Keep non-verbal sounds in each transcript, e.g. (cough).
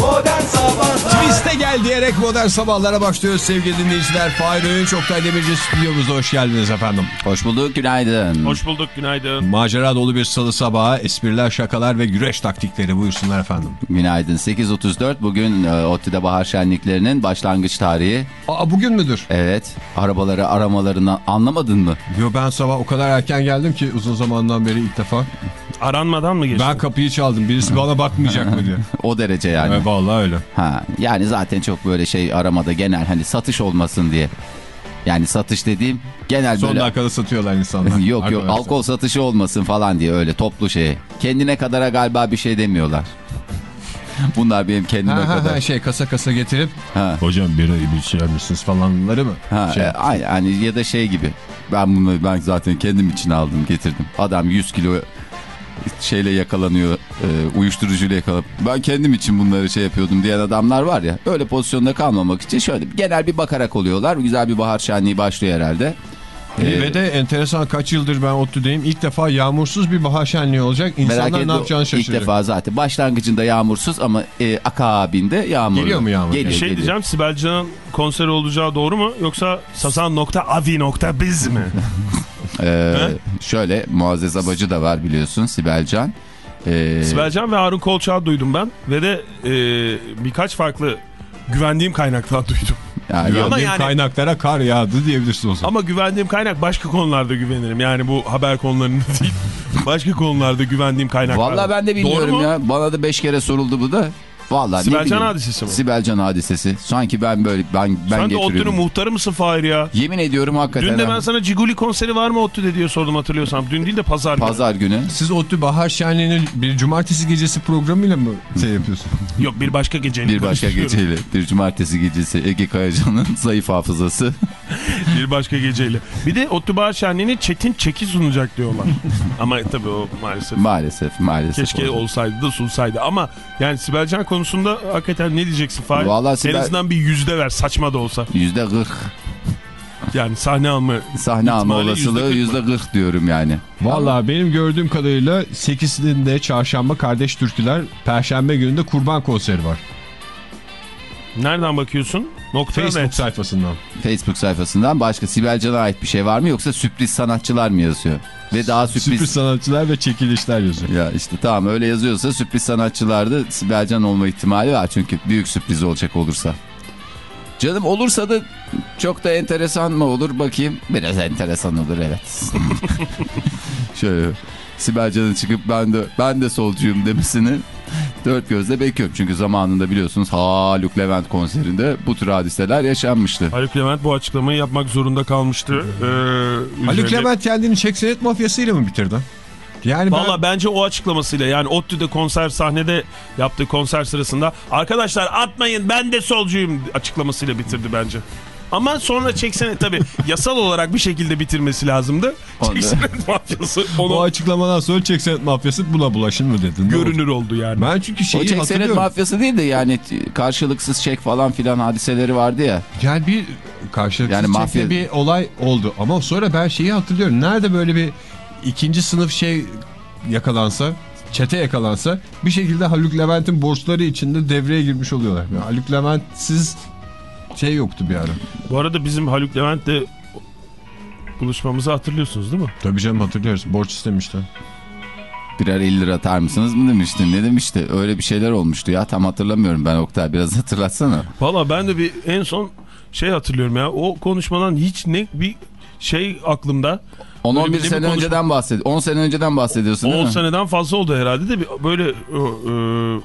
Modern Sabahlar Twist'e gel diyerek modern sabahlara başlıyoruz sevgili dinleyiciler. Fahir Öğünç, Oktay Demirci stüdyomuzda hoş geldiniz efendim. Hoş bulduk, günaydın. Hoş bulduk, günaydın. Macera dolu bir salı sabahı, espriler, şakalar ve güreş taktikleri buyursunlar efendim. Günaydın. 8.34 bugün e, ODTÜ'de bahar şenliklerinin başlangıç tarihi. Aa bugün müdür? Evet, arabaları aramalarını anlamadın mı? Yo ben sabah o kadar erken geldim ki uzun zamandan beri ilk defa. Aranmadan mı geçti? Ben kapıyı çaldım. Birisi bana bakmayacak mı diye. (laughs) O derece yani. Evet, vallahi öyle. Ha, yani zaten çok böyle şey aramada genel hani satış olmasın diye. Yani satış dediğim genel Son böyle... dakikada satıyorlar insanlar. (laughs) yok yok alkol satışı olmasın falan diye öyle toplu şey. Kendine kadara galiba bir şey demiyorlar. (laughs) Bunlar benim kendime Ha, ha, kadar. ha, şey kasa kasa getirip Ha. hocam bira bir şey misiniz falanları mı? Ha, Şey, e, yani ya da şey gibi. Ben bunu ben zaten kendim için aldım getirdim. Adam 100 kilo şeyle yakalanıyor, e, uyuşturucuyla yakalanıp ben kendim için bunları şey yapıyordum diyen adamlar var ya. Öyle pozisyonda kalmamak için şöyle genel bir bakarak oluyorlar. Güzel bir bahar şenliği başlıyor herhalde. Ee, Ve de enteresan kaç yıldır ben ODTÜ'deyim. İlk defa yağmursuz bir bahar şenliği olacak. İnsanlar ne yapacağını ilk şaşıracak. defa zaten başlangıcında yağmursuz ama e, akabinde yağmurlu. Geliyor mu yağmur? Geliyor, şey geliyor. diyeceğim, Sibel Can'ın konseri olacağı doğru mu? Yoksa sazan.avi.biz mi? (laughs) Ee, şöyle Muazzez Abacı da var biliyorsun Sibel Can. Ee, Sibel Can ve Harun Kolçak'ı duydum ben. Ve de e, birkaç farklı güvendiğim kaynaktan (laughs) duydum. yani Ama Güvendiğim yani- kaynaklara kar yağdı diyebilirsin o zaman. Ama güvendiğim kaynak başka konularda güvenirim. Yani bu haber konularında (laughs) değil. Başka konularda güvendiğim kaynaklar. Vallahi ben de bilmiyorum ya. Bana da beş kere soruldu bu da. Vallahi Sibel Can hadisesi mi? Sibel Can hadisesi. Sanki ben böyle ben ben Sen de ODTÜ'nün getiriyorum. muhtarı mısın Fahir ya? Yemin ediyorum hakikaten. Dün de ben sana Ciguli konseri var mı ODTÜ'de diye sordum hatırlıyorsam. Dün değil de pazar günü. Pazar günü. Siz ODTÜ Bahar Şenliği'ni bir cumartesi gecesi programıyla mı şey yapıyorsun? (laughs) Yok bir başka geceyle. Bir başka geceyle. Bir cumartesi gecesi Ege Kayacan'ın (laughs) zayıf hafızası. (laughs) Bir başka geceyle. Bir de ODTÜ Bahar Şenliği'ni Çetin Çeki sunacak diyorlar. Ama tabii o maalesef. maalesef maalesef. Keşke oldu. olsaydı da sunsaydı. Ama yani Sibel Can konusunda hakikaten ne diyeceksin Fahir? Vallahi En Sibel- azından bir yüzde ver saçma da olsa. Yüzde kırk. Yani sahne alma. Sahne alma olasılığı yüzde yüzde kırk diyorum yani. Vallahi benim gördüğüm kadarıyla 8'inde çarşamba kardeş türküler, perşembe gününde kurban konseri var. Nereden bakıyorsun? Nokta Facebook net. sayfasından. Facebook sayfasından başka Sibel Can'a ait bir şey var mı yoksa sürpriz sanatçılar mı yazıyor? Ve daha Sürpriz, sürpriz sanatçılar ve çekilişler yazıyor. Ya işte tamam öyle yazıyorsa sürpriz sanatçılarda Sibel Can olma ihtimali var. Çünkü büyük sürpriz olacak olursa. Canım olursa da çok da enteresan mı olur bakayım. Biraz enteresan olur evet. (laughs) Şöyle Sibel Can'ın çıkıp ben de ben de solcuyum demesini dört gözle bekliyorum. Çünkü zamanında biliyorsunuz Haluk Levent konserinde bu tür hadiseler yaşanmıştı. Haluk Levent bu açıklamayı yapmak zorunda kalmıştı. Ee, Haluk üzerine- Levent kendini çek senet mafyasıyla mı bitirdi? Yani ben... Valla bence o açıklamasıyla yani ODTÜ'de konser sahnede yaptığı konser sırasında arkadaşlar atmayın ben de solcuyum açıklamasıyla bitirdi bence. Ama sonra çeksene tabii yasal olarak bir şekilde bitirmesi lazımdı. (laughs) Onda- Çeksene mafyası o onu açıklamadan sonra çek senet mafyası buna bulaşın mı dedin? Oldu? görünür oldu yani. Ben çünkü O şeyi çek senet hatırlıyorum. mafyası değil de yani karşılıksız çek falan filan hadiseleri vardı ya. Yani bir karşılıklı Yani yani mafya- bir olay oldu. Ama sonra ben şeyi hatırlıyorum. Nerede böyle bir ikinci sınıf şey yakalansa, çete yakalansa bir şekilde Haluk Levent'in borçları içinde devreye girmiş oluyorlar. Yani Haluk Levent'siz şey yoktu bir ara. Bu arada bizim Haluk Levent'le buluşmamızı hatırlıyorsunuz değil mi? Tabii canım hatırlıyoruz. Borç istemişti. Birer 50 lira atar mısınız mı demiştin ne demişti öyle bir şeyler olmuştu ya tam hatırlamıyorum ben Oktay biraz (laughs) hatırlatsana. Valla ben de bir en son şey hatırlıyorum ya o konuşmadan hiç ne bir şey aklımda. Böyle 10-11 bir- ne bir sene konuşma- önceden bahsed 10 sene önceden bahsediyorsun değil 10 mi? seneden fazla oldu herhalde de böyle e, e,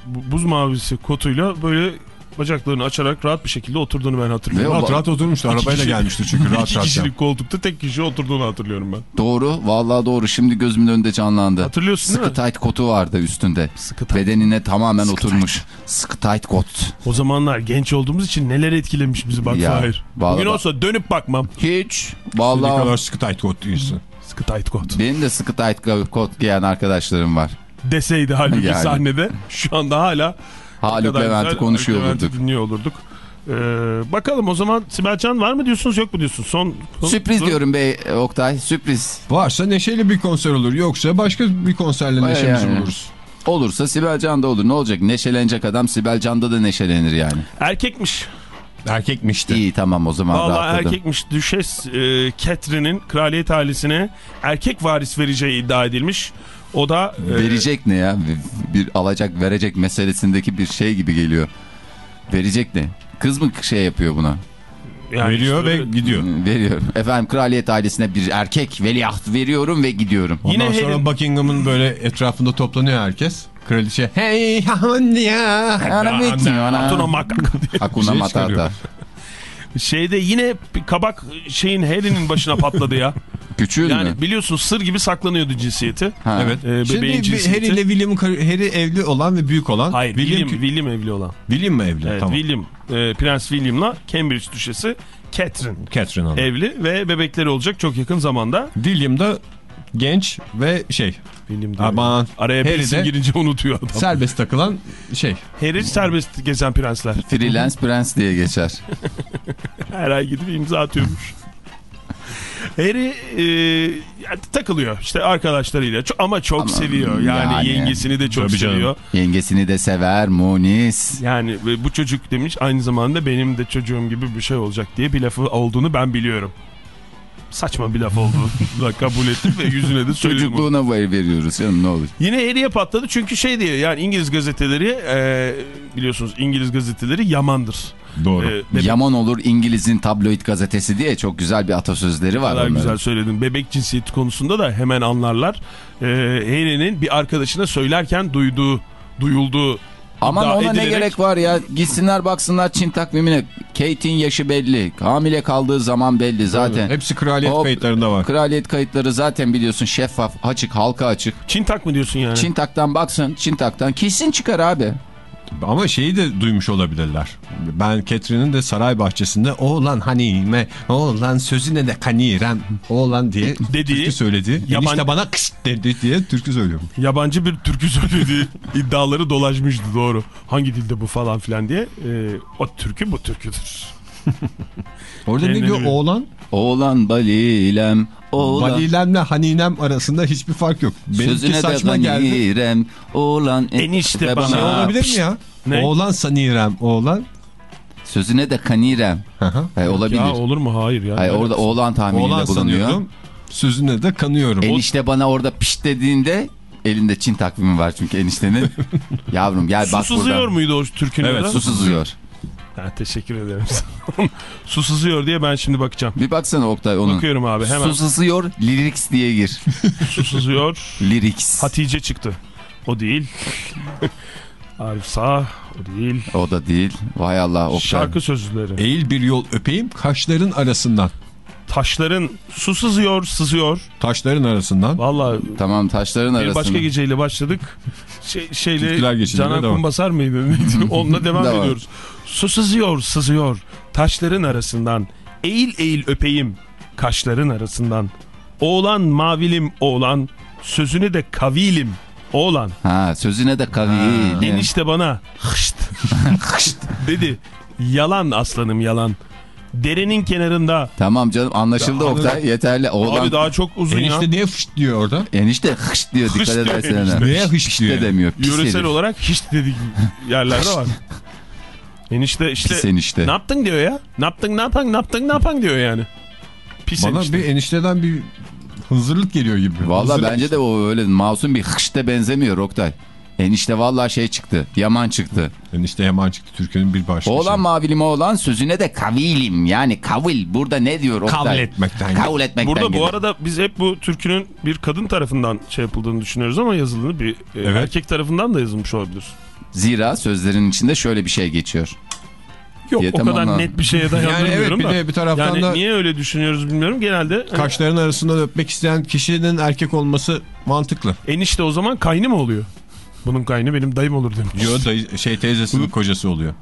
bu- buz mavisi kotuyla böyle bacaklarını açarak rahat bir şekilde oturduğunu ben hatırlıyorum. Ve Rahat rahat oturmuştu. İki Arabayla kişi- gelmişti çünkü rahat İki rahat. kişilik koltukta tek kişi oturduğunu hatırlıyorum ben. Doğru vallahi doğru şimdi gözümün önünde canlandı. Hatırlıyorsun değil Sıkı mi? tight kotu vardı üstünde. Sıkı tight. Bedenine tamamen oturmuş. Sıkı tight kot. O zamanlar genç olduğumuz için neler etkilemiş bizi bak Ya, Fahir. Bugün olsa dönüp bakmam. Hiç. Ne Vallahi kadar sıkı tight kot değilsin. Sıkı tight kot. benim de sıkı tight kot giyen arkadaşlarım var. Deseydi halbuki Yani. sahnede şu anda hala Haluk Levent'i konuşuyor Haluk olurduk. dinliyor olurduk. Ee, bakalım o zaman Sibel Can var mı diyorsunuz yok mu diyorsunuz? Son, son Sürpriz son- diyorum be Oktay sürpriz. Varsa neşeli bir konser olur. Yoksa başka bir konserle Vay neşemizi yani. buluruz. Olursa Sibel Can'da olur ne olacak neşelenecek adam Sibel Can'da da neşelenir yani. Erkekmiş. Erkekmişti. İyi tamam o zaman Vallahi rahatladım. erkekmiş. Düşes e, Catherine'in kraliyet ailesine erkek varis vereceği iddia edilmiş. O da e, Verecek ne ya? Bir alacak verecek meselesindeki bir şey gibi geliyor. Verecek ne? Kız mı şey yapıyor buna? yani Veriyor işte ve gidiyor. Veriyor. Efendim kraliyet ailesine bir erkek veliaht veriyorum ve gidiyorum. Ondan Yine sonra Harry- Buckingham'ın böyle etrafında toplanıyor herkes. Kraliçe hey ya. Hatuna makak. (laughs) Hakuna Şey Matata. çıkarıyor. Şeyde yine kabak şeyin Harry'nin başına patladı ya. (laughs) Küçüğün Yani mü? biliyorsun sır gibi saklanıyordu cinsiyeti. Ha. Evet. Şimdi bebeğin bir cinsiyeti. Harry ile William'ın Harry evli olan ve büyük olan. Hayır William, William, William evli olan. William mi evli? Evet, tamam. William, e, Prens William'la Cambridge düşesi Catherine Catherine Hanım. evli ve bebekleri olacak çok yakın zamanda. William da genç ve şey William diyor. aman Araya bir isim girince unutuyor adam. serbest takılan şey. Harry serbest gezen prensler. Freelance Prens diye geçer. (laughs) Her ay gidip imza atıyormuş. Harry e, takılıyor işte arkadaşlarıyla ama çok Ama seviyor. Yani, yani. yengesini de çok Tabii canım. seviyor. Yengesini de sever Munis. Yani ve bu çocuk demiş aynı zamanda benim de çocuğum gibi bir şey olacak diye bir lafı olduğunu ben biliyorum. Saçma bir laf da (laughs) kabul ettim ve yüzüne de söyledim. Çocukluğuna ver- veriyoruz canım ne olur. Yine Harry'e patladı çünkü şey diye yani İngiliz gazeteleri e, biliyorsunuz İngiliz gazeteleri yamandır. Doğru. E, bebek Yaman olur İngiliz'in tabloid gazetesi diye çok güzel bir atasözleri var. kadar güzel söyledin. Bebek cinsiyeti konusunda da hemen anlarlar. E, Harry'nin bir arkadaşına söylerken duyduğu, duyulduğu Aman ona ne edilerek- gerek var ya gitsinler baksınlar Çin takvimine. Kate'in yaşı belli. Hamile kaldığı zaman belli zaten. Hepsi kraliyet Hop. kayıtlarında var. Kraliyet kayıtları zaten biliyorsun şeffaf, açık, halka açık. Çin tak mı diyorsun yani? Çintak'tan baksın, Çintak'tan kesin çıkar abi. Ama şeyi de duymuş olabilirler. Ben Catherine'in de saray bahçesinde oğlan hanime, oğlan sözüne de kanirem, oğlan diye (laughs) Dediği, türkü söyledi. yaban- Enişte bana kıs dedi diye türkü söylüyorum. Yabancı bir türkü söylediği (laughs) iddiaları dolaşmıştı doğru. Hangi dilde bu falan filan diye. E, o türkü bu türküdür. Orada ne diyor oğlan? Oğlan balilem, oğlan. Valilemle haninem arasında hiçbir fark yok. Benimki Sözüne de saçma geldi. ganirem, oğlan. Enişte bana- Şey olabilir mi ya? Ne? Oğlan sanirem, oğlan. Sözüne de kanirem. Hı hı. Hayır, olabilir. Ya olur mu? Hayır ya. Hayır, orada oğlan tahmininde Oğlan bulunuyor. sanıyorum. Sözüne de kanıyorum. Enişte bana orada piş dediğinde elinde Çin takvimi var çünkü eniştenin. (laughs) Yavrum gel Su bak sızıyor burada. muydu o türkünün Evet? Su sızıyor. Ha, (laughs) teşekkür ederim. (laughs) Su sızıyor diye ben şimdi bakacağım. Bir baksana Oktay onun. Bakıyorum abi hemen. Su sızıyor lyrics diye gir. (laughs) Su sızıyor. lyrics. Hatice çıktı. O değil. Arif Sağ. O değil. O da değil. Vay Allah Oktay. Şarkı sözleri. Eğil bir yol öpeyim kaşların arasından. Taşların su sızıyor, sızıyor. Taşların arasından. Vallahi Tamam taşların bir arasında. başka geceyle başladık. Şey, şeyle Canan. Kumbasar mıydı? Onunla Devam. ediyoruz. Su sızıyor, sızıyor. Taşların arasından. Eğil eğil öpeyim. Kaşların arasından. Oğlan mavilim oğlan. Sözünü de kavilim. Oğlan. Ha sözüne de kavi. Enişte bana hışt, (laughs) hışt dedi. Yalan aslanım yalan. Derenin kenarında. Tamam canım anlaşıldı Ya, Oktay yeterli. Oğlan Abi daha çok uzun Enişte ya. niye fışt diyor orada? enişte hışt diyor Hışt dikkat edersen. enişte. Neye hışt Hışt diyor? de demiyor. Pis Yöresel herif. olarak hiç dedik yerlerde var. Enişte işte Pis enişte. ne yaptın diyor ya. Ne yaptın ne yapan ne yaptın ne yapan diyor yani. Pis Bana enişte. bir enişteden bir hınzırlık geliyor gibi. Valla bence de o öyle masum bir hışte benzemiyor Oktay. Enişte valla şey çıktı. Yaman çıktı. Enişte yaman çıktı Türkiye'nin bir başka Oğlan şey. mavilim oğlan sözüne de kavilim. Yani kavil. Burada ne diyor Oktay? Kavl etmekten. Kavul etmekten Burada bu gelir. arada biz hep bu türkünün bir kadın tarafından şey yapıldığını düşünüyoruz ama yazıldığını bir e, Evet. erkek tarafından da yazılmış olabilir. Zira sözlerin içinde şöyle bir şey geçiyor. Yok Ya o kadar lan. net bir şeye Yani dayandırmıyorum evet bir da. de bir taraftan yani da niye öyle düşünüyoruz bilmiyorum. Genelde hani kaşların arasından öpmek isteyen kişinin erkek olması mantıklı. enişte o zaman kaynı mı oluyor? Bunun kaynı benim dayım olur demiş. Yo dayı, şey teyzesinin kocası oluyor.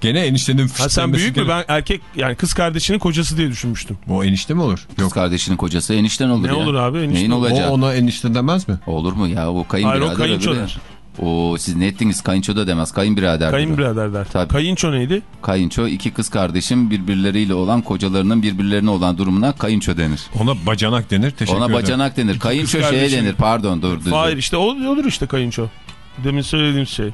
Gene eniştenin Ha sen büyük mü? Ben erkek yani kız kardeşinin kocası diye düşünmüştüm. O enişte mi olur? Kız Yok. kardeşinin kocası enişten olur Ne ya. olur abi, enişte Neyin olur. O olacak? ona enişte demez mi? Olur mu ya? O Hayır kayınbirader o kayınço öbürü. der. Oo siz ne ettiniz? Kayınço da demez. Kayınbirader. Kayınbirader der. Tabii. Kayınço neydi? Kayınço iki kız kardeşim birbirleriyle olan kocalarının birbirlerine olan durumuna kayınço denir. Ona bacanak denir. Teşekkür Ona ederim. bacanak denir. Kayınço kız şeye kardeşim. denir. Pardon dur. dur. Hayır işte o olur işte kayınço. Demin söylediğim şey.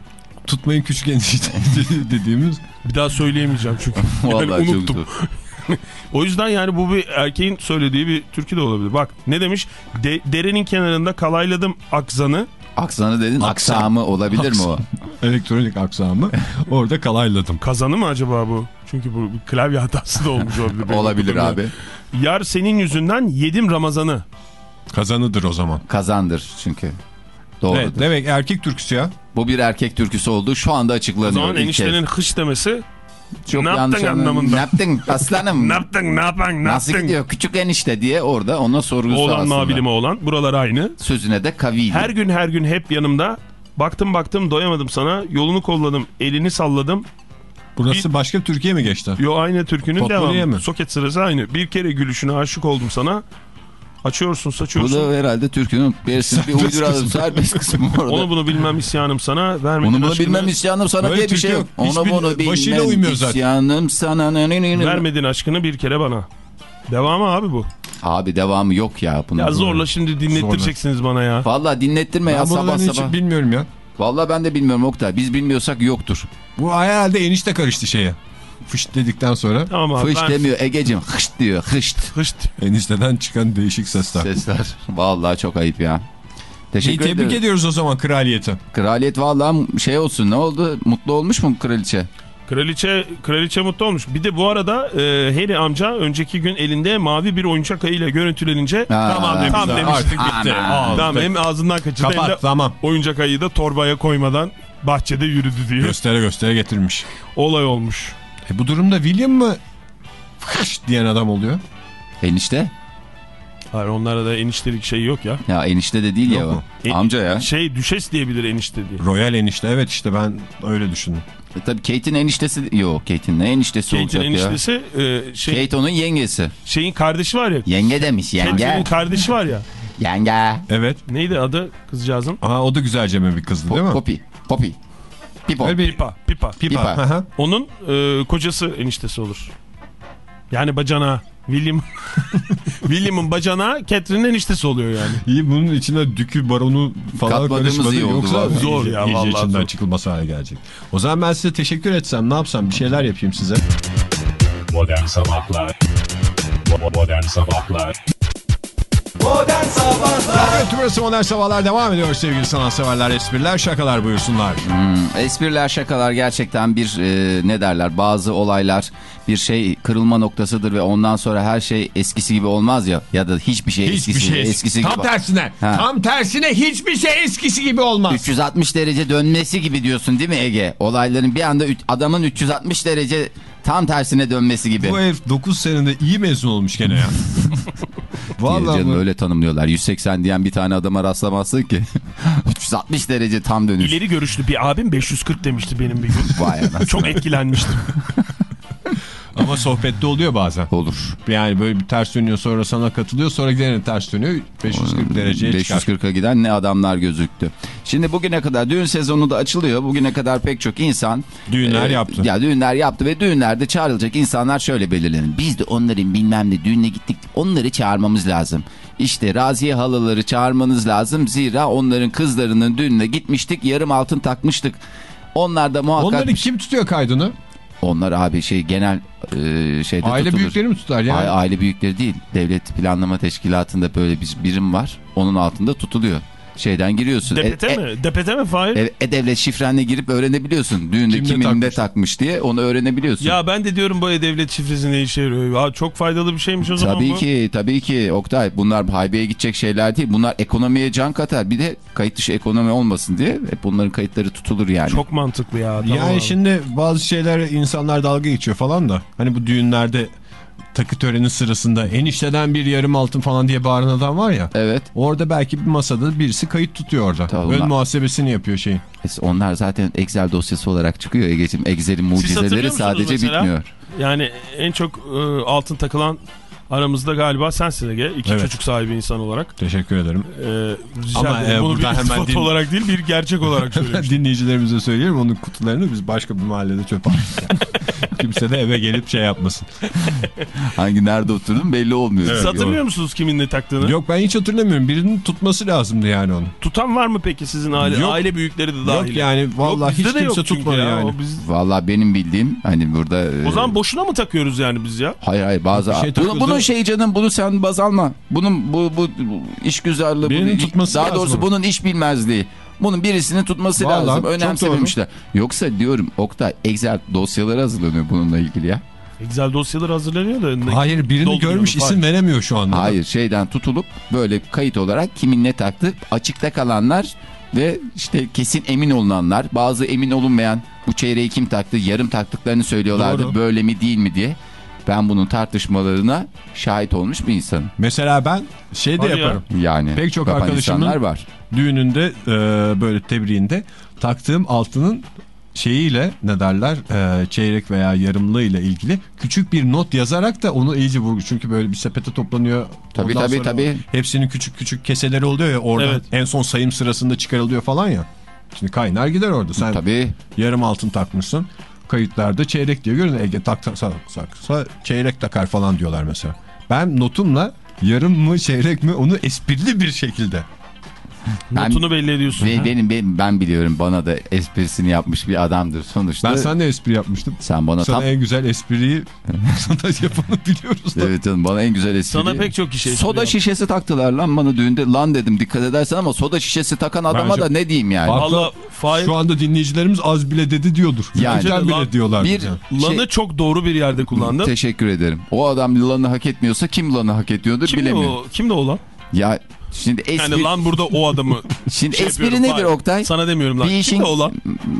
Tutmayın küçük enişte (laughs) dediğimiz. Bir daha söyleyemeyeceğim çünkü. (laughs) Yani Vallahi çok unuttum. zor. (laughs) O yüzden yani bu bir erkeğin söylediği bir türkü de olabilir. Bak ne demiş? De- derenin kenarında kalayladım akzanı. Aksanı dedin. Aksamı olabilir mi o? (laughs) Elektronik aksamı. Orada kalayladım. Kazanı mı acaba bu? Çünkü bu bir klavye hatası da olmuş olabilir. Olabilir abi. Yar senin yüzünden yedim Ramazan'ı. Kazanıdır o zaman. Kazandır çünkü. Doğrudur. Evet, demek erkek türküsü ya. Bu bir erkek türküsü oldu. Şu anda O açıklanıyor. zaman ilk kez. eniştenin hış demesi Çok ne yaptın yanlış anlamında. Ne yaptın aslanım? ne yaptın ne yapan ne Nasıl yaptın? gidiyor? Küçük enişte diye orada ona sorgusu Oğlan aslında. mabilime olan buralar aynı. Sözüne de kaviydi. Her gün her gün hep yanımda. Baktım baktım doyamadım sana. Yolunu kolladım. Elini salladım. Burası başka Türkiye mi geçti? Yo aynı türkünün Potpourri'ye devamı. mi? Soket sırası aynı. Bir kere gülüşüne aşık oldum sana. Açıyorsun Bu saçıyorsun. da herhalde türkünün birisi bir (laughs) uyduralım serbest kısmı orada. Onu bunu bilmem isyanım sana. Vermedin Onu bunu aşkını. bilmem isyanım sana Böyle diye bir şey yok. yok. Onu bunu bilmem başıyla uymuyor zaten. isyanım sana. Vermedin aşkını bir kere bana. Devamı abi bu. Abi devamı yok ya. Bunun. Ya zorla şimdi dinlettireceksiniz bana ya. Valla dinlettirme ya Ben sabah buralarını hiç sabah. bilmiyorum ya. Valla ben de bilmiyorum Oktay. Biz bilmiyorsak yoktur. Bu herhalde enişte karıştı şeye. Fış dedikten sonra Tamam abi. Fış ben- demiyor Egeciğim. Hışt diyor. Hışt. Hışt. enişteden çıkan değişik sesler. Sesler. Valla çok ayıp ya. İyi, Teşekkür tebrik ederim. ediyoruz o zaman kraliyeti. Kraliyet valla şey olsun ne oldu? Mutlu olmuş mu kraliçe? Kraliçe kraliçe mutlu olmuş. Bir de bu arada e, Harry amca önceki gün elinde mavi bir oyuncak ayıyla görüntülenince Ha. tamam demiş. Tam demiştik Artık bitti. Tamam hem ağzından kaçırdı hem Kapat tamam. oyuncak ayıyı da torbaya koymadan bahçede yürüdü diye Göstere göstere getirmiş. olay olmuş. E bu durumda William mı fış diyen adam oluyor? Enişte? Hayır onlarda da eniştelik şey yok ya. Ya enişte de değil Yok ya o. mu? E- Amca ya. Şey düşes diyebilir enişte diye. Royal enişte evet işte ben öyle düşündüm. E, tabii Kate'in eniştesi... Yok Kate'in ne eniştesi Kate'in olacak ya? eniştesi e, şey, Kate onun yengesi. şeyin kardeşi var ya. Yenge demiş Kate'in yenge. kardeşi var ya. (laughs) Yenge. Evet. Neydi adı kızcağızın? Aha o da güzelce bir kızdı değil mi? Poppy. Poppy. Pipo. Öyle bir Pipa. Pipa. pipa. Pipa. Aha. Onun e, kocası eniştesi olur. Yani bacana. William (laughs) William'ın bacana Catherine'in eniştesi oluyor yani. İyi bunun içine dükü baronu falan karışmadı. Yoksa vallahi. Zor ya, iyice vallahi içinden zor. çıkılması hale gelecek. O zaman ben size teşekkür etsem ne yapsam bir şeyler yapayım size. Modern Sabahlar Modern Sabahlar Modern Sabahlar Evet burası Modern Sabahlar devam ediyor sevgili sanatseverler. Espriler şakalar buyursunlar. Espriler şakalar gerçekten bir e, ne derler bazı olaylar bir şey kırılma noktasıdır ve ondan sonra her şey eskisi gibi olmaz ya ya da hiçbir şey Hiçbir eskisi, şey eskisi gibi. Tam tersine. Ha. Tam tersine hiçbir şey eskisi gibi olmaz. 360 derece dönmesi gibi diyorsun değil mi Ege? Olayların bir anda adamın 360 derece tam tersine dönmesi gibi. Bu herif 9 senede iyi mezun olmuş gene ya. (laughs) Diye Vallahi canım bu- öyle tanımlıyorlar. 180 diyen bir tane adama rastlamazsın ki. (laughs) 360 derece tam dönüş. İleri görüşlü bir abim 540 demişti benim bir gün. Vay anasını. Çok etkilenmiştim. (laughs) Ama sohbette oluyor bazen. Olur. Yani böyle bir ters dönüyor sonra sana katılıyor sonra gene ters dönüyor 540 dereceye çıkar. 540'a giden ne adamlar gözüktü. Şimdi bugüne kadar düğün sezonu da açılıyor. Bugüne kadar pek çok insan Düğünler e, yaptı. Ya düğünler yaptı ve düğünlerde çağrılacak insanlar şöyle belirlenir. Biz de onların bilmem ne düğüne gittik. Onları çağırmamız lazım. İşte Raziye halaları çağırmanız lazım. Zira onların kızlarının düğününe gitmiştik. Yarım altın takmıştık. Onlar da muhakkak... Onları kim tutuyor kaydını? Onlar abi şey genel e, şeyde Aile tutulur. büyükleri mi tutar yani? Aile büyükleri değil. Devlet planlama teşkilatında böyle bir birim var. Onun altında tutuluyor. Şeyden giriyorsun. Depete E- e- mi? Depete mi Fahir? e- E-Devlet şifrenle girip öğrenebiliyorsun. Düğünde kimin ne takmış? takmış diye onu öğrenebiliyorsun. Ya ben de diyorum bu e-devlet şifresi ne işe yarıyor? Ya çok faydalı bir şeymiş o zaman Tabii bu. ki tabii ki Oktay bunlar haybeye gidecek şeyler değil. Bunlar ekonomiye can katar. Bir de kayıt dışı ekonomi olmasın diye hep bunların kayıtları tutulur yani. Çok mantıklı ya. Tamam Yani şimdi bazı şeyler insanlar dalga geçiyor falan da. Hani bu düğünlerde takı töreni sırasında enişteden bir yarım altın falan diye bağıran adam var ya. Evet. Orada belki bir masada birisi kayıt tutuyor orada. Tabii Ön onlar- muhasebesini yapıyor şeyin. Onlar zaten Excel dosyası olarak çıkıyor Ege'ciğim. Excel'in mucizeleri sadece mesela? bitmiyor. Yani en çok e, altın takılan Aramızda galiba sensin Ege. İki Evet. çocuk sahibi insan olarak. Teşekkür ederim. Ee, Ama, e, Bunu bir hemen din- olarak değil bir gerçek olarak (laughs) söylemiştim. Dinleyicilerimize söyleyelim onun kutularını biz başka bir mahallede çöpe. (laughs) Kimse de eve gelip şey yapmasın. (laughs) Hangi nerede oturdun belli olmuyor. Siz hatırlıyor musunuz kimin ne taktığını? Yok ben hiç hatırlamıyorum. Birinin tutması lazımdı yani onu. Tutan var mı peki sizin aile? Yok. Aile büyükleri de dahil. Yok yani vallahi bizde hiç de yok kimse tutmadı ya. yani. Biz- Valla benim bildiğim hani burada... o e, zaman boşuna mı takıyoruz yani biz ya? Hayır hayır bazı... Bir şey Bunu- takıyoruz bunun ama- şeyi canım bunu sen baz alma. Bunun bu, bu, bu iş güzelliği. Birinin tutması Daha lazım doğrusu bunun iş bilmezliği. Bunun birisinin tutması Vallahi lazım. Önemsememişler. Yoksa diyorum Oktay Excel dosyaları hazırlanıyor bununla ilgili ya. Güzel dosyalar hazırlanıyor da. Hayır birini görmüş mu? isim veremiyor şu anda. Hayır şeyden tutulup böyle kayıt olarak kimin ne taktı açıkta kalanlar ve işte kesin emin olunanlar bazı emin olunmayan bu çeyreği kim taktı yarım taktıklarını söylüyorlardı Doğru. böyle mi değil mi diye. Ben bunun tartışmalarına şahit olmuş bir insanım. Mesela ben şey de Hadi ya. yaparım. Yani Pek çok arkadaşımın- var. Düğününde e, böyle tebriğinde taktığım altının şeyiyle ne derler e, çeyrek veya yarımlı ile ilgili küçük bir not yazarak da onu iyice vurgu. Çünkü böyle bir sepete toplanıyor. Tabii, Ondan tabii, tabii. Hepsinin küçük küçük keseleri oluyor ya orada Evet. en son sayım sırasında çıkarılıyor falan ya. Şimdi kaynar gider orada. Sen Tabii yarım altın takmışsın. Kayıtlarda çeyrek diyor. Görün Ege tak, tak, tak, taksa çeyrek takar falan diyorlar mesela. Ben notumla yarım mı çeyrek mi onu esprili bir şekilde. Ben- Notunu belli ediyorsun. Ve benim, benim ben biliyorum bana da esprisini yapmış bir adamdır sonuçta. Ben sana espri yapmıştım. Sen bana Sana tam en güzel espriyi (laughs) sana yapanı biliyoruz da. Evet canım bana en güzel espri. Sana pek çok kişi Soda yaptı. şişesi taktılar lan bana düğünde. Lan dedim dikkat edersen ama soda şişesi takan adama Bence- da ne diyeyim yani. Valla Şu anda dinleyicilerimiz az bile dedi diyordur. Yani. Önceden bile Lan- diyorlar. bir yani. lanı şey- çok doğru bir yerde kullandın. Teşekkür ederim. O adam lanı hak etmiyorsa kim lanı hak ediyordur Kimdi bilemiyorum. o? Kimdi o lan? Ya şimdi espri, Yani lan burada o adamı (laughs) şimdi şey espri nedir Fahir. Oktay? Sana demiyorum lan. Bir işin- Kimdi o lan?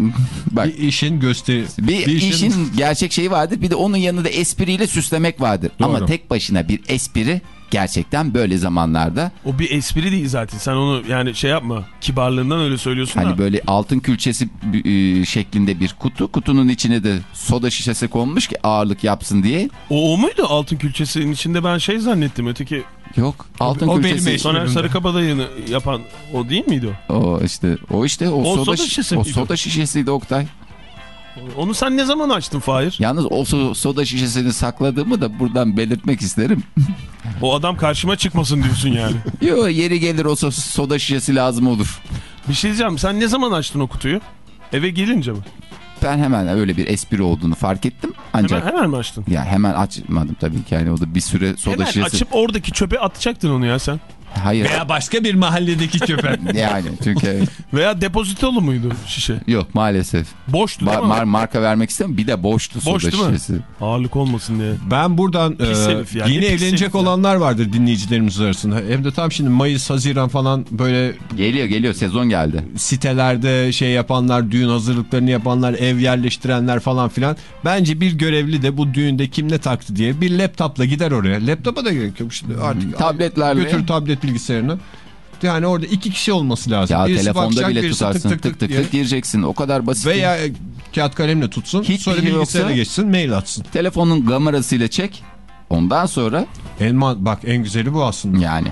(laughs) Bak Bir işin gösterisi. bir, işin... gerçek şeyi vardır bir de onun yanında espriyle süslemek vardır. Doğru. Ama tek başına bir espri gerçekten böyle zamanlarda O bir espri değil zaten. Sen onu yani şey yapma. Kibarlığından öyle söylüyorsun Hani da. böyle altın külçesi e, şeklinde bir kutu. Kutunun içine de soda şişesi konmuş ki ağırlık yapsın diye. O, o muydu altın külçesinin içinde ben şey zannettim. Öteki Yok altın o benim külçesi. eşim. Soner. Sarıkabadayı'nı yapan o değil miydi o? O işte o işte o, O soda, soda şi- şişesi o soda şişesiydi Oktay. Onu sen ne zaman açtın Fahir? Yalnız o so- soda şişesini sakladığımı da buradan belirtmek isterim. (laughs) O adam karşıma çıkmasın diyorsun yani. (laughs) Yo yeri gelir o so- soda şişesi lazım olur. Bir şey diyeceğim. Sen ne zaman açtın o kutuyu? Eve gelince mi? Ben hemen öyle bir espri olduğunu fark ettim. Ancak Hemen, hemen mi açtın? ya hemen açmadım tabii ki yani o da bir süre soda hemen şişesi. açıp oradaki çöpe atacaktın onu ya sen. Hayır Veya başka bir mahalledeki çöpe. (laughs) yani çünkü Veya depozitolu muydu şişe? yok maalesef. Boştu değil mi? mar- marka vermek istemiyorum bir de boştu soda Boş mi? şişesi. Ağırlık olmasın diye. Ben buradan Pis e, herif ya, ne yeni pis evlenecek ya. olanlar vardır dinleyicilerimiz arasında. Hem de tam şimdi Mayıs, Haziran falan böyle Geliyor geliyor sezon geldi. sitelerde şey yapanlar, düğün hazırlıklarını yapanlar, ev yerleştirenler falan filan. Bence bir görevli de bu düğünde kim ne taktı diye bir laptopla gider oraya. Laptopa da gerek yok şimdi artık. Tabletlerle. Götür tablet bilgisayarını. Yani orada iki kişi olması lazım. Ya Birisi telefonda bile tutarsın tık tık tık, diye. gireceksin o kadar basit. Veya e, kağıt kalemle tutsun. Hiç sonra bilgi bilgisayara yoksa- geçsin, mail atsın. Telefonun kamerasıyla çek. Ondan sonra Elma bak en güzeli bu aslında. yani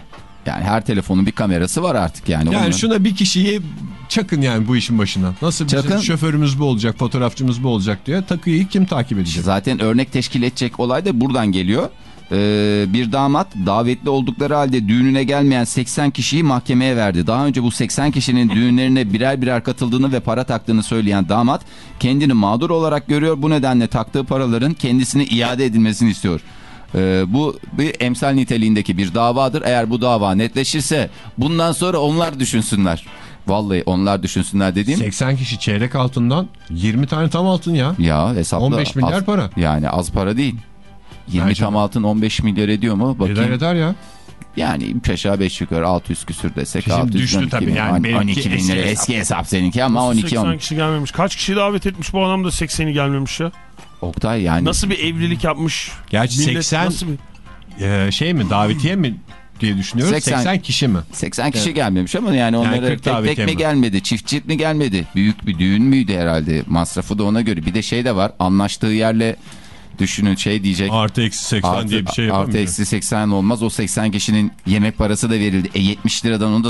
yani her telefonun bir kamerası var artık yani. Yani Onun- şuna bir kişiyi çakın yani bu işin başına. Nasıl bizim Çakın. şoförümüz bu olacak, fotoğrafçımız bu olacak diye takıyı kim takip edecek? Zaten örnek teşkil edecek olay da buradan geliyor. Ee, bir damat davetli oldukları halde düğününe gelmeyen 80 kişiyi mahkemeye verdi. Daha önce bu 80 kişinin düğünlerine birer birer katıldığını ve para taktığını söyleyen damat kendini mağdur olarak görüyor. Bu nedenle taktığı paraların kendisine iade edilmesini istiyor. Ee, bu bir emsal niteliğindeki bir davadır. Eğer bu dava netleşirse bundan sonra onlar düşünsünler. Vallahi onlar düşünsünler dediğim 80 kişi çeyrek altından 20 tane tam altın ya. ya hesapla 15 milyar az- para. Yani az para değil. 20 Bence tam altın 15 milyar ediyor mu? Bakayım. Eder eder ya. Yani 3 aşağı 5 yukarı 600 küsür desek. Bizim 600, düştü 12 tabii bin, yani, on- benimki 12 bin eski lira hesap. eski hesap seninki ama 12 80 10. kişi gelmemiş. Kaç kişi davet etmiş bu adam da 80'i gelmemiş ya. Oktay yani. Nasıl bir evlilik yapmış? Gerçi Millet 80 nasıl bir... e, şey mi davetiye mi diye düşünüyorum. 80 80, kişi mi? 80 kişi gelmemiş ama yani onlara 40 tek tek mi? gelmedi, çift çift mi gelmedi? Büyük bir düğün müydü herhalde? Masrafı da ona göre. Bir de şey de var. Anlaştığı yerle düşünün şey diyecek. Artı eksi 80 diye bir şey Artı yapamıyor. eksi 80 olmaz. O 80 kişinin yemek parası da verildi. E 70 liradan onu da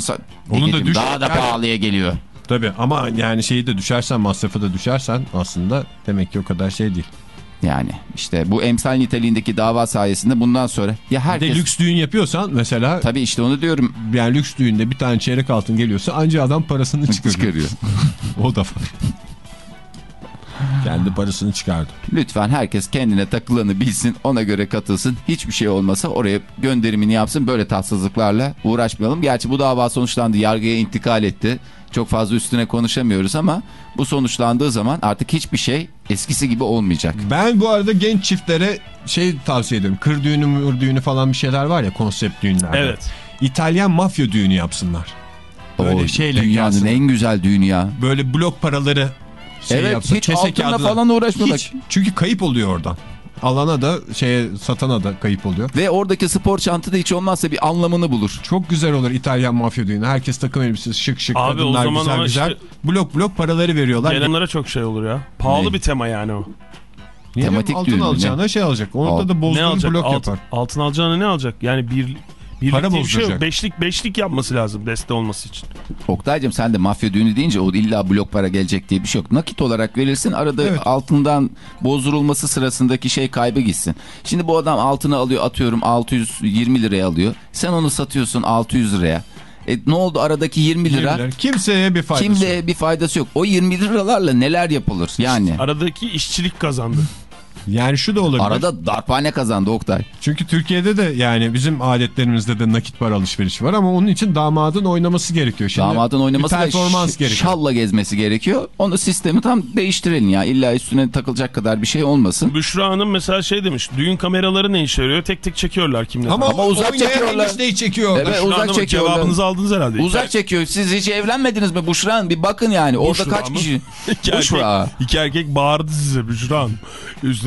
Onu da Egeciğim, düş- daha da yani- pahalıya geliyor. Tabii ama yani şeyi de düşersen masrafı da düşersen aslında demek ki o kadar şey değil. Yani işte bu emsal niteliğindeki dava sayesinde bundan sonra ya Bir herkes de lüks düğün yapıyorsan mesela tabii işte onu diyorum yani lüks düğünde bir tane çeyrek altın geliyorsa anca adam parasını (laughs) çıkarıyor. çıkarıyor. (laughs) o da var. Kendi parasını çıkardı. Lütfen herkes kendine takılanı bilsin ona göre katılsın. Hiçbir şey olmasa oraya gönderimini yapsın. Böyle tatsızlıklarla uğraşmayalım. Gerçi bu dava sonuçlandı. Yargıya intikal etti. Çok fazla üstüne konuşamıyoruz ama bu sonuçlandığı zaman artık hiçbir şey eskisi gibi olmayacak. Ben bu arada genç çiftlere şey tavsiye ederim. Kır düğünü, mür düğünü falan bir şeyler var ya konsept düğünlerde. Evet. İtalyan mafya düğünü yapsınlar. Böyle O şeyle dünyanın gelsin. en güzel düğünü ya. Böyle blok paraları şey Evet, yapsın. hiç altınla kağıdına. falan uğraşmamak. Hiç. Çünkü kayıp oluyor oradan. Alana da şeye satana da kayıp oluyor. Ve oradaki spor çanta da hiç olmazsa bir anlamını bulur. Çok güzel olur İtalyan mafya düğünü. Herkes takım elbisesi şık şık. Abi o kadınlar zaman güzel güzel. işte- Blok blok paraları veriyorlar. Gelenlere çok şey olur ya. Pahalı Ne? bir tema yani o. Niye tematik altın alacağına şey alacak. Orada Al- da Ne bozduğun blok Alt- yapar. altın alacağına ne alacak? Yani bir birlik Para bir şey yok. bozduracak. Beşlik, beşlik yapması lazım deste olması için. Oktay'cım sen de mafya düğünü deyince o illa blok para gelecek diye bir şey yok. Nakit olarak verilsin arada Evet. altından bozdurulması sırasındaki şey kaybı gitsin. Şimdi bu adam altını alıyor atıyorum 620 liraya alıyor. Sen onu satıyorsun 600 liraya. E, ne oldu aradaki 20 lira? 20 lira. Kimseye bir faydası yok. Kimle bir faydası yok. O 20 liralarla neler yapılır yani? Aradaki işçilik kazandı. Yani şu da olabilir. Arada darphane kazandı Oktay. Çünkü Türkiye'de de yani bizim adetlerimizde de nakit para alışverişi var ama onun için damadın oynaması gerekiyor. Şimdi Damadın oynaması performans gerekiyor. şalla gezmesi gerekiyor. Onu sistemi tam değiştirelim ya. İlla üstüne takılacak kadar bir şey olmasın. Büşra Hanım mesela şey demiş. Düğün kameraları ne işe yarıyor? Tek tek çekiyorlar kimler. Ama, Ama uzak çekiyorlar. enişteyi çekiyor. Evet, Büşra uzak Hanım'ın çekiyorlar. Cevabınızı aldınız herhalde. Uzak çekiyor. Siz hiç evlenmediniz mi Buşra Hanım? Bir bakın yani. Orada Büşra kaç mı? kişi? (laughs) İki Büşra. erkek, iki erkek bağırdı size Büşra Hanım.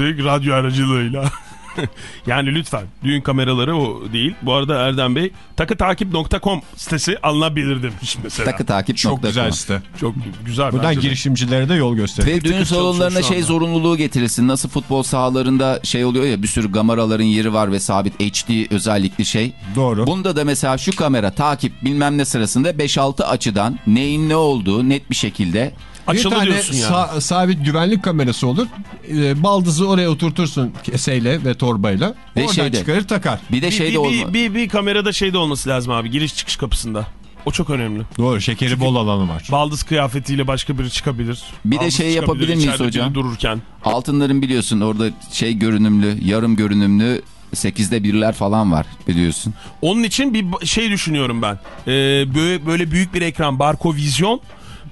Üstelik radyo aracılığıyla. (laughs) yani lütfen düğün kameraları o değil. Bu arada Erdem Bey takıtakip.com sitesi alınabilir demiş mesela. Takı takip Çok güzel site. Çok güzel. Buradan girişimcilere de yol gösteriyor. Ve düğün salonlarına şey anda. zorunluluğu getirilsin. Nasıl futbol sahalarında şey oluyor ya bir sürü kameraların yeri var ve sabit HD özellikli şey. Doğru. Bunda da mesela şu kamera takip bilmem ne sırasında 5-6 açıdan neyin ne olduğu net bir şekilde bir Açılı tane diyorsun yani. sa- sabit güvenlik kamerası olur. Ee, baldızı oraya oturtursun keseyle ve torbayla. Ve Oradan şeyde- çıkarır takar. bir de Bir, şey bir, de olma. bir, bir, bir kamerada şey de olması lazım abi. Giriş çıkış kapısında. O çok önemli. Doğru şekeri bol alanı var. Baldız kıyafetiyle başka biri çıkabilir. Bir de Baldız şey çıkabilir yapabilir miyiz hocam? dururken. Altınların biliyorsun orada şey görünümlü, yarım görünümlü 8'de birler falan var biliyorsun. Onun için bir şey düşünüyorum ben. Ee, böyle, böyle büyük bir ekran Barkovizyon.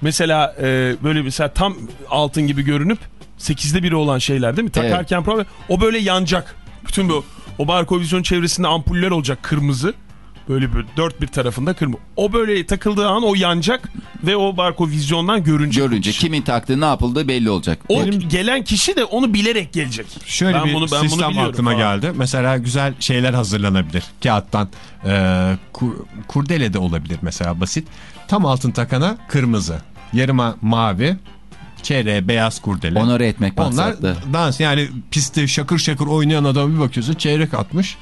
Mesela e, böyle mesela tam altın gibi görünüp 8'de biri olan şeyler değil mi? Evet. Takarken problem. O böyle yanacak. Bütün bu o Barkovizyon çevresinde ampuller olacak kırmızı. Böyle bir dört bir tarafında kırmızı. O böyle takıldığı an o yanacak ve o Barkovizyondan görünecek. Görünce kimin taktığı ne yapıldığı belli olacak. O Benim- gelen kişi de onu bilerek gelecek. Şöyle Ben bir bunu- ben bunu sistem biliyorum aklıma falan. geldi. Mesela güzel şeyler hazırlanabilir. Kağıttan e, kur, kurdele de olabilir mesela basit. Tam altın takana kırmızı. Yarıma mavi. Çeyreğe beyaz kurdele. Onore etmek Onlar maksatlı. dans yani pistte şakır şakır oynayan adama bir bakıyorsun çeyrek atmış.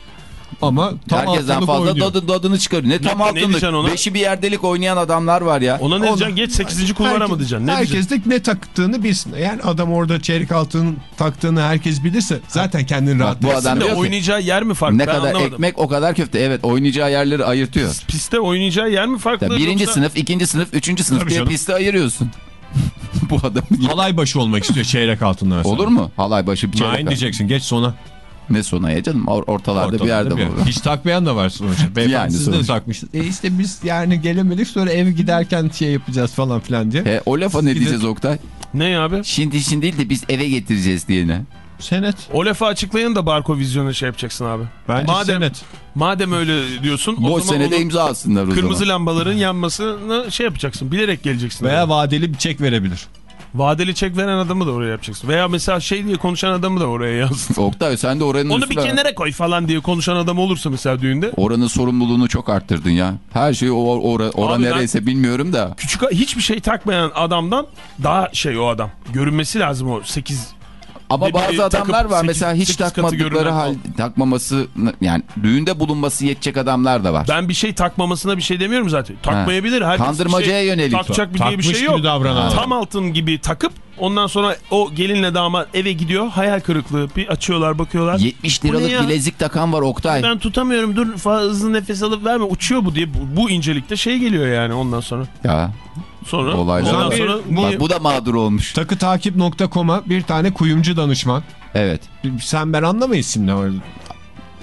Ama tam Herkesten fazla oynuyor. dadı, dadını çıkarıyor. Ne tam ne altınlık. Beşi bir yerdelik oynayan adamlar var ya. Ona ne Ona- diyeceksin? Geç 8. kulvara mı Herkes- diyeceksin? Ne herkes diyeceksin? de ne taktığını bilsin. Yani adam orada çeyrek altın taktığını herkes bilirse zaten kendini rahat bu adam diyor ki- oynayacağı yer mi farklı? Ne Ben kadar anlamadım. ekmek o kadar köfte. Evet oynayacağı yerleri ayırtıyor. Piste oynayacağı yer mi farklı? Ya birinci yoksa- sınıf, ikinci sınıf, üçüncü sınıf Tabii diye canım. pisti ayırıyorsun. (laughs) Bu adam Halay başı olmak istiyor çeyrek altında mesela. Olur mu? Halay başı çeyrek. diyeceksin geç sona. Ne sona ya canım? Or- ortalarda bir yerde Ortalarda bu. Hiç takmayan da var sonuçta. Beyefendi Yani siz de sonuç. takmışsınız. E işte biz yani gelemedik sonra eve giderken şey yapacağız falan filan diye. He, o lafa ne Gidin- diyeceğiz Oktay? Ne abi? Şimdi şimdi değil de biz eve getireceğiz diyene. Senet. O lafı açıklayın da Barko vizyonu şey yapacaksın abi. Bence madem, senet. madem öyle diyorsun. o Boş zaman senede imza atsınlar o Kırmızı zaman. lambaların yanmasını şey yapacaksın. Bilerek geleceksin. Veya abi. vadeli bir çek verebilir. Vadeli çek veren adamı da oraya yapacaksın. Veya mesela şey diye konuşan adamı da oraya yaz. (laughs) Oktay sen de oranın Onu bir kenara koy falan diye konuşan adam olursa mesela düğünde. Oranın sorumluluğunu çok arttırdın ya. Her şey o ora, ora Abi ben- nereyse bilmiyorum da. Küçük hiçbir şey takmayan adamdan daha şey o adam. Görünmesi lazım o 8 Ama bir bazı adamlar var sekiz- mesela hiç takmadıkları hal al. takmaması yani düğünde bulunması yetecek adamlar da var. Ben bir şey takmamasına bir şey demiyorum zaten. Takmayabilir. Herkes Kandırmacaya şey yönelik. Takacak bir diye bir şey yok. Tam altın gibi takıp ondan sonra o gelinle damat eve gidiyor. Hayal kırıklığı. Bir açıyorlar bakıyorlar. 70 Bu ne liralık bilezik takan var Oktay. Ben tutamıyorum dur fazla hızlı nefes alıp verme uçuyor bu diye bu, bu incelikte şey geliyor yani ondan sonra. Ya Sonra Olaylar ondan sonra Bu- bak bu da mağdur olmuş. Takıtakip.com'a bir tane kuyumcu danışman. Evet. Sen ben anlamayız şimdi.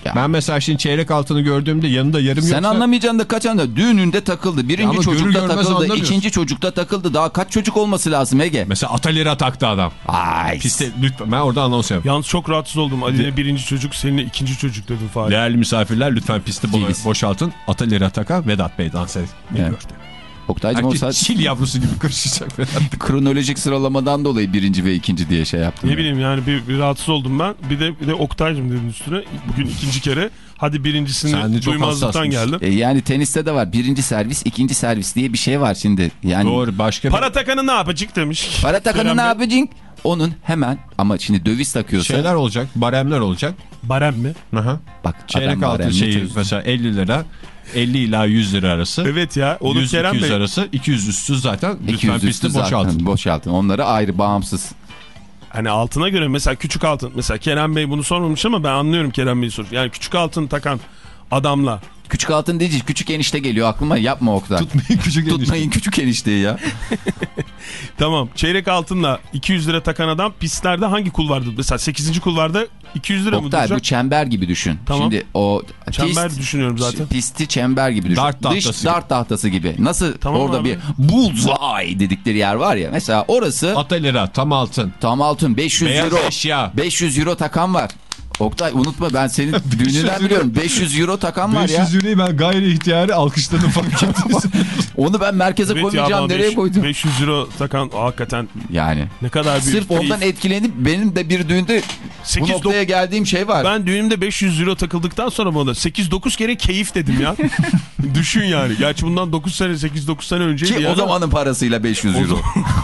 Ya. Ben mesela şimdi çeyrek altını gördüğümde yanında yarım Sen yoksa... anlamayacaksın da kaç anda düğününde takıldı. Birinci çocukta takıldı. ikinci çocukta takıldı. Daha kaç çocuk olması lazım Ege? Mesela atalera taktı adam. Ay. Piste lütfen ben orada anons yapayım. Yalnız çok rahatsız oldum. Ali'ne birinci çocuk, seninle ikinci çocuk dedim Fahri. Değerli misafirler lütfen pisti boşaltın. Atalera taka Vedat Bey dans ediyor. Evet. Oktay'cım o saat çil yavrusu gibi karışacak (laughs) kronolojik sıralamadan dolayı birinci ve ikinci diye şey yaptım. Ne bileyim yani bir, bir rahatsız oldum ben. Bir de bir de Oktay'cım dedin üstüne. Bugün ikinci kere. Hadi birincisini duymazlıktan geldim. E yani teniste de var. Birinci servis, ikinci servis diye bir şey var şimdi. Yani Doğru başka bir Para takanı ne yapacak demiş. para takanı ne Bey. yapacaksın? Onun hemen ama şimdi döviz takıyorsa şeyler olacak. Baremler olacak. Barem mi? Aha. bak Çeyrek altı şeyi mesela 50 lira 50 ila 100 lira arası. Evet ya. Onu 100 Kerem 200 Bey. arası 200 üstü zaten lütfen 200 üstü pisti zaten boşaltın. boşaltın. Onları ayrı bağımsız. Hani altına göre mesela küçük altın. Mesela Kerem Bey bunu sormamış ama ben anlıyorum Kerem Bey'i sor. Yani küçük altın takan adamla. Küçük altın değil küçük enişte geliyor aklıma yapma Oktay. Tutmayın küçük (laughs) Tutmayın küçük enişteyi ya. (laughs) Tamam çeyrek altınla 200 lira takan adam pistlerde hangi kulvarda? Mesela 8. kulvarda 200 lira mı Oktay bu duracak? çember gibi düşün. Tamam. Şimdi o Çember pist- düşünüyorum zaten. Pisti çember gibi düşün. Dart Dış tahtası gibi. dart tahtası gibi. Nasıl Tamam orada abi. bir bullseye dedikleri yer var ya. Mesela orası Atalera tam altın. tam altın 500 Beyaz euro. eşya. 500 euro takan var. Oktay unutma ben senin (laughs) 500 düğününden biliyorum. 500 euro takan var ya. 500 lirayı ben gayri ihtiyari alkışladım fark (laughs) ettiniz. Onu ben merkeze Evet ya, koymayacağım. Nereye beş- koydum? 500 euro takan hakikaten Yani. ne kadar büyük Sırf keyif. ondan etkilenip benim de bir düğünde bu 8 noktaya geldiğim şey var. Ben düğünümde 500 euro takıldıktan sonra bana 8-9 kere keyif dedim ya. (laughs) Düşün yani. Gerçi bundan 9 sene 8-9 sene önceydi Ki o zamanın parasıyla 500 euro.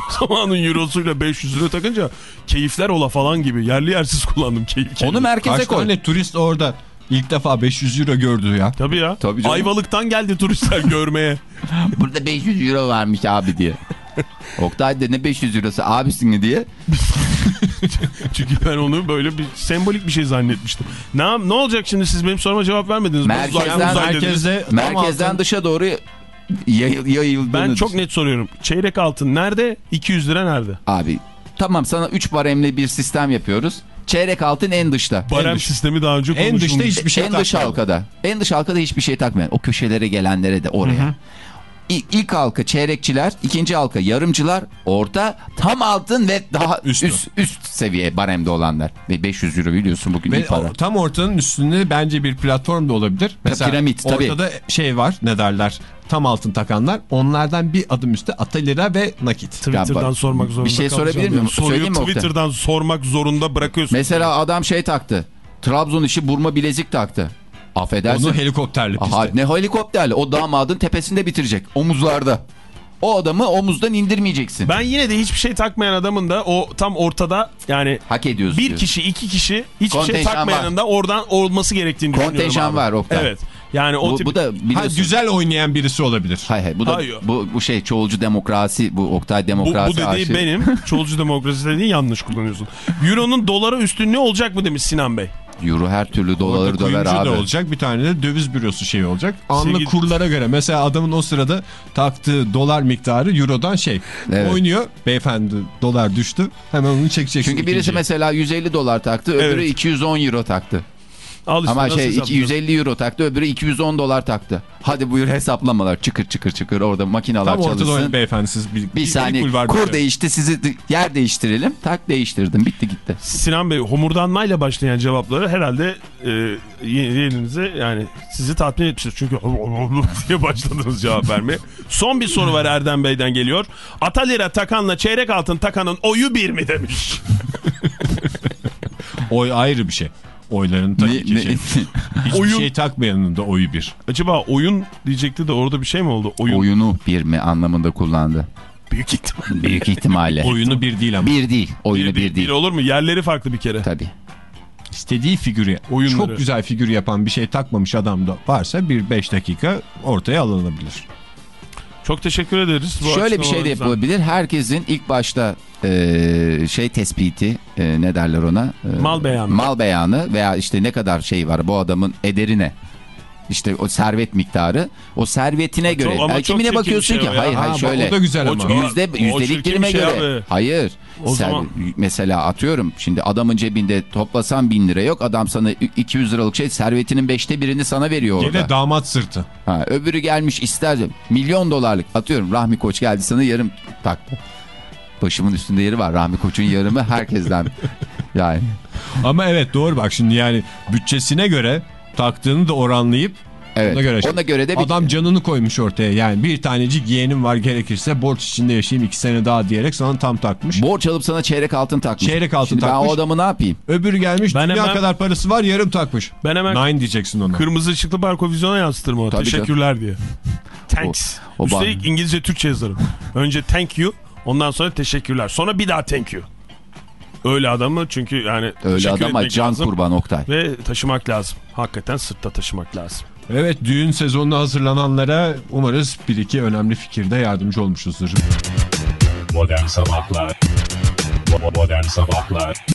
(laughs) Zamanın eurosuyla 500 euro takınca keyifler ola falan gibi. Yerli yersiz kullandım keyif. Onu merkeze Kaç koy. tane turist orada ilk defa 500 euro gördü ya. Tabii ya. Tabii canım. Ayvalık'tan geldi turistler (laughs) görmeye. Burada 500 euro varmış abi diye. (laughs) Oktay da ne 500 eurosu abisin diye. Çünkü ben onu böyle bir sembolik bir şey zannetmiştim. Ne, ne olacak şimdi siz benim soruma cevap vermediniz. Merkezden- Uzay- uzay. Merkezde Merkezden dışa doğru yayıldığını Ben çok düşün. net soruyorum. Çeyrek altın nerede? 200 lira nerede? Abi tamam sana 3 baremli bir sistem yapıyoruz. Çeyrek altın en dışta. Barem dış- sistemi daha önce En konuşulmuş. dışta hiçbir şey en dış takmayalım. halkada. En dış halkada hiçbir şey takmayan. O köşelere gelenlere de oraya. İ- İlk halka çeyrekçiler, ikinci halka yarımcılar, orta tam altın ve daha Üstü. üst, üst seviye baremde olanlar. Ve 500 euro biliyorsun bugün Ve iyi para. tam ortanın üstünde bence bir platform da olabilir. Mesela piramit, tabii. ortada şey var ne derler tam altın takanlar. Onlardan bir adım üstte Atalera ve nakit. Twitter'dan Ya sormak zorunda bir şey sorabilir miyim? Soruyu? Twitter'dan sormak zorunda bırakıyorsun. Mesela adam şey taktı. Trabzon işi burma bilezik taktı. Affedersin. Onu helikopterle piste. Aha, ne helikopterle o damadın tepesinde bitirecek. Omuzlarda. O adamı omuzdan indirmeyeceksin. Ben yine de hiçbir şey takmayan adamın da o tam ortada yani Hak ediyorsun. bir diyorsun. kişi iki kişi hiçbir şey Kontenjan takmayanın da oradan olması gerektiğini düşünüyorum Kontenjan var Oktay. Evet. Yani o Bu, tip... bu da Ha, biliyorsun. güzel oynayan birisi olabilir. Hayır hayır bu da Hayır. bu, bu şey çoğulcu demokrasi bu Oktay Bu, demokrasi bu dediği aşığı. benim. Çoğulcu demokrasi dediği yanlış kullanıyorsun. (laughs) Euro'nun dolara üstünlüğü olacak mı demiş Sinan Bey. Euro her türlü doları döver abi. da olacak bir tane de döviz bürosu şeyi olacak. Anlık Sevgili- kurlara göre mesela adamın o sırada taktığı dolar miktarı eurodan şey Evet. oynuyor. Beyefendi dolar düştü hemen onu çekeceksin. Çünkü birisi ikinciye. mesela 150 dolar taktı öbürü Evet. 210 euro taktı. Al işte Ama şey hesaplayacağız? 250 euro taktı öbürü 210 dolar taktı. Hadi buyur hesaplamalar çıkır çıkır çıkır orada makineler Tam ortada çalışsın. beyefendi siz bir, Bir saniye kur bir- değişti sizi yer değiştirelim. Tak değiştirdim bitti gitti. Sinan Bey homurdanmayla başlayan cevapları herhalde e, yeğeninize yani sizi tatmin etmiştir. Çünkü (laughs) diye başladınız cevap vermeye. Son bir soru var Erdem Bey'den geliyor. Atalira takanla çeyrek altın takanın oyu bir mi demiş. Oy ayrı bir şey. Oyların tabii Ne- ki ne- şey. (laughs) Hiçbir Oyun- şey takmayanın da oyu bir. Acaba oyun diyecekti de orada bir şey mi oldu? Oyun Oyunu bir mi anlamında kullandı. Büyük ihtimal. Büyük ihtimalle. Oyunu bir değil ama. Bir değil. Oyunu bir, bir, değil. olur mu? Yerleri farklı bir kere. Tabii. İstediği figürü Oyunları. çok güzel figür yapan bir şey takmamış adam da varsa bir 5 dakika ortaya alınabilir. Çok teşekkür ederiz. bu Şöyle bir şey de yapılabilir. Herkesin ilk başta e, şey tespiti e, ne derler ona? E, Mal beyanı. Mal beyanı veya işte ne kadar şey var bu adamın ederi ne? İşte o servet miktarı. O servetine göre. ama Yani çok kimine çirkin bakıyorsun şey ki? Hayır Ha, hayır bak, şöyle. o da güzel ama. Yüzde, yüzdelik çirkin dilime bir şey göre. abi. Hayır. O Sen- zaman- Mesela atıyorum şimdi adamın cebinde toplasan bin lira yok. Adam sana 200 liralık şey servetinin beşte birini sana veriyor orada. Gene damat sırtı. Ha, öbürü gelmiş ister milyon dolarlık atıyorum Rahmi Koç geldi sana yarım taktı. Başımın üstünde yeri var Rahmi Koç'un yarımı herkesten (laughs) yani. Ama evet doğru bak şimdi yani bütçesine göre taktığını da oranlayıp Evet. ona göre, Ona göre de bir adam canını koymuş ortaya. Yani bir tanecik yeğenim var gerekirse borç içinde yaşayayım iki sene daha diyerek sana tam takmış. borç alıp sana çeyrek altın takmış. Çeyrek altın Şimdi ben takmış. o adamı ne yapayım? Öbürü gelmiş Ben dünya hemen- kadar parası var yarım takmış. Ben hemen Nine diyeceksin ona. kırmızı ışıklı barko vizyona yansıtırım ona. Tabii Teşekkürler diye. (laughs) Thanks. O- o Üstelik bar- İngilizce Türkçe yazarım. Önce thank you ondan sonra teşekkürler. Sonra bir daha thank you. Öyle adamı çünkü yani Öyle adama can lazım kurban Oktay. Ve taşımak lazım. Hakikaten sırtta taşımak lazım. Evet düğün sezonuna hazırlananlara umarız bir iki önemli fikirde yardımcı olmuşuzdur. Modern Sabahlar Modern Sabahlar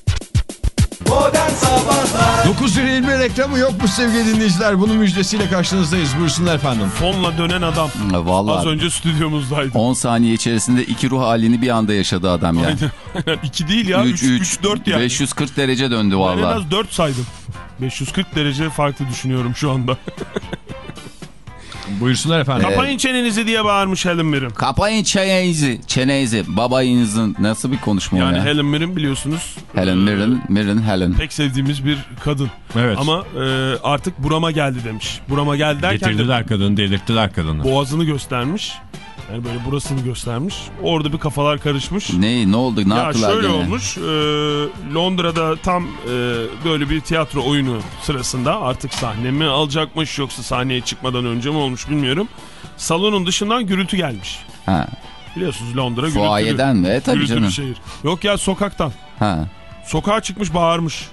Modern Sabahlar 920 reklamı yokmuş sevgili dinleyiciler. Bunun müjdesiyle karşınızdayız. Buyursunlar efendim. Fonla dönen adam. Az Vallahi önce stüdyomuzdaydı. 10 saniye içerisinde iki ruh halini bir anda yaşadı adam ya. Aynen. (laughs) 2 değil ya. 3 3 4 yani. 540 derece döndü Ben en vallahi. az 4 saydım. 540 derece farklı düşünüyorum şu anda. (laughs) Buyursunlar efendim. Kapayın çenenizi diye bağırmış Helen Mirren. Kapayın çenenizi, çenenizi. Babayınızın nasıl bir konuşma o Yani ya? Helen Mirren biliyorsunuz Helen Mirren, Mirren Helen. pek sevdiğimiz bir kadın. Evet. Ama e, artık burama geldi demiş. Burama geldi derken de Getirdiler kadını, delirttiler kadını. boğazını göstermiş. Yani böyle burasını göstermiş. Orada bir kafalar karışmış. Ne ne oldu ne ya yaptılar şöyle gene? olmuş. e, Londra'da tam e, böyle bir tiyatro oyunu sırasında artık sahne mi alacakmış yoksa sahneye çıkmadan önce mi olmuş bilmiyorum. Salonun dışından gürültü gelmiş. Ha, Biliyorsunuz Londra gürültülü. fuayeden mi? E, tabii canım. şehir. Yok ya sokaktan. Ha. Sokağa çıkmış bağırmış.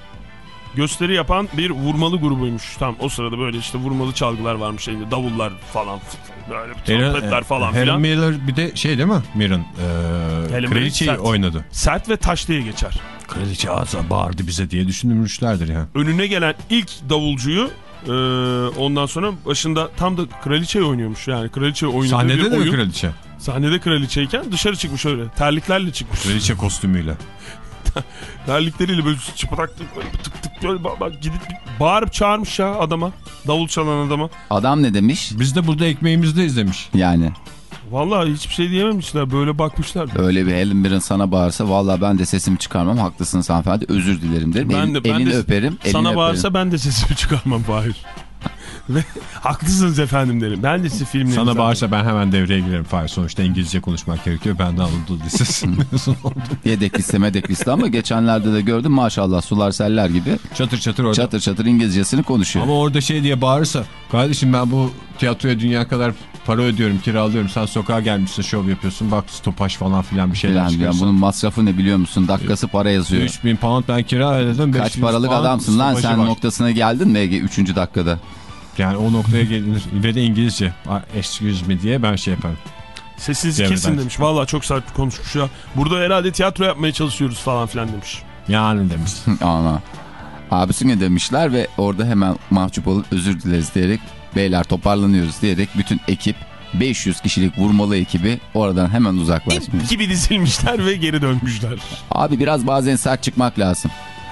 Gösteri yapan bir vurmalı grubuymuş. Tam o sırada böyle işte vurmalı çalgılar varmış elinde davullar falan böyle trompetler falan Helen filan. Miller bir de şey değil mi Mirren? Ee, Helen kraliçeyi sert. oynadı. Sert ve taş diye geçer. Kraliçe ağza bağırdı bize diye düşünmüşlerdir ya. Önüne gelen ilk davulcuyu e, ondan sonra başında tam da kraliçeyi oynuyormuş. Yani kraliçe oynadığı bir Sahnede de mi oyun. kraliçe? Sahnede kraliçeyken dışarı çıkmış öyle. Terliklerle çıkmış. Kraliçe kostümüyle. (laughs) Terlikleriyle böyle çıplak tık böyle tık tık böyle bak, bak gidip bağırıp çağırmış ya adama. Davul çalan adama. Adam ne demiş? Biz de burada ekmeğimizde izlemiş. Yani Vallahi hiçbir şey diyememişler. Böyle bakmışlar. öyle bir Helen Mirren sana bağırsa vallahi ben de sesimi çıkarmam. Haklısınız hanımefendi özür dilerim derim. Ben Elin- de- ben elini de öperim. elini Sana öperim. bağırsa ben de sesimi çıkarmam Fahir. Ve (laughs) haklısınız efendim derim. Ben de sizi filmlerinize... Sana bağırsa ben hemen devreye girerim. Fahir sonuçta İngilizce konuşmak gerekiyor. Ben de Anadolu Lisesi (laughs) mezun oldum. Yedek liste medek liste ama geçenlerde de gördüm maşallah sular seller gibi. Çatır çatır orada. Çatır çatır İngilizcesini konuşuyor. Ama orada şey diye bağırırsa kardeşim ben bu tiyatroya dünya kadar para ödüyorum kiralıyorum sen sokağa gelmişsin şov yapıyorsun bak stopaj falan filan bir şeyler Yani, yani çıkıyorsun. bunun masrafı ne biliyor musun? Dakikası para yazıyor. 3000 pound ben kira ödedim. Kaç 500 paralık adamsın lan sen var. noktasına geldin mi Ege 3. dakikada? Yani o noktaya gelinir ve de İngilizce excuse me diye ben şey yaparım. Sesinizi Devreden kesin demiş. Vallahi çok sert konuşmuş ya. Burada herhalde tiyatro yapmaya çalışıyoruz falan filan demiş. Yani demiş. Ana. Abisi ne demişler ve orada hemen mahcup olup özür dileriz diyerek beyler toparlanıyoruz diyerek bütün ekip 500 kişilik vurmalı ekibi oradan hemen uzaklaşmış. İp gibi dizilmişler ve geri dönmüşler. Abi biraz bazen sert çıkmak lazım.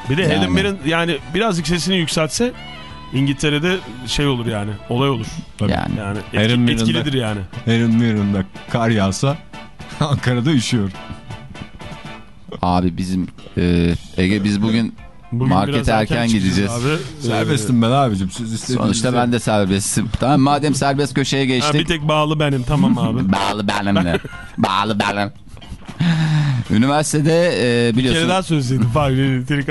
Bir de Yani. Helen Mirren yani birazcık sesini yükseltse İngiltere'de şey olur yani. Olay olur. Tabii. Yani Yani etki- etkilidir yani. Erin Mirren'da kar yağsa (laughs) Ankara'da üşüyor. abi bizim e, Ege biz bugün Bugün Markete erken çıkacağız gideceğiz. Abi. Serbestim ben abicim siz istediğinizde. sonuçta ben de serbestim. Tamam madem serbest köşeye Ha, bir geçtik. tek bağlı benim tamam (laughs) abi. Bağlı benim de. (laughs) Bağlı benim. Üniversitede e, Bir kere biliyorsun daha söyleseydim (laughs) Fahri elektrik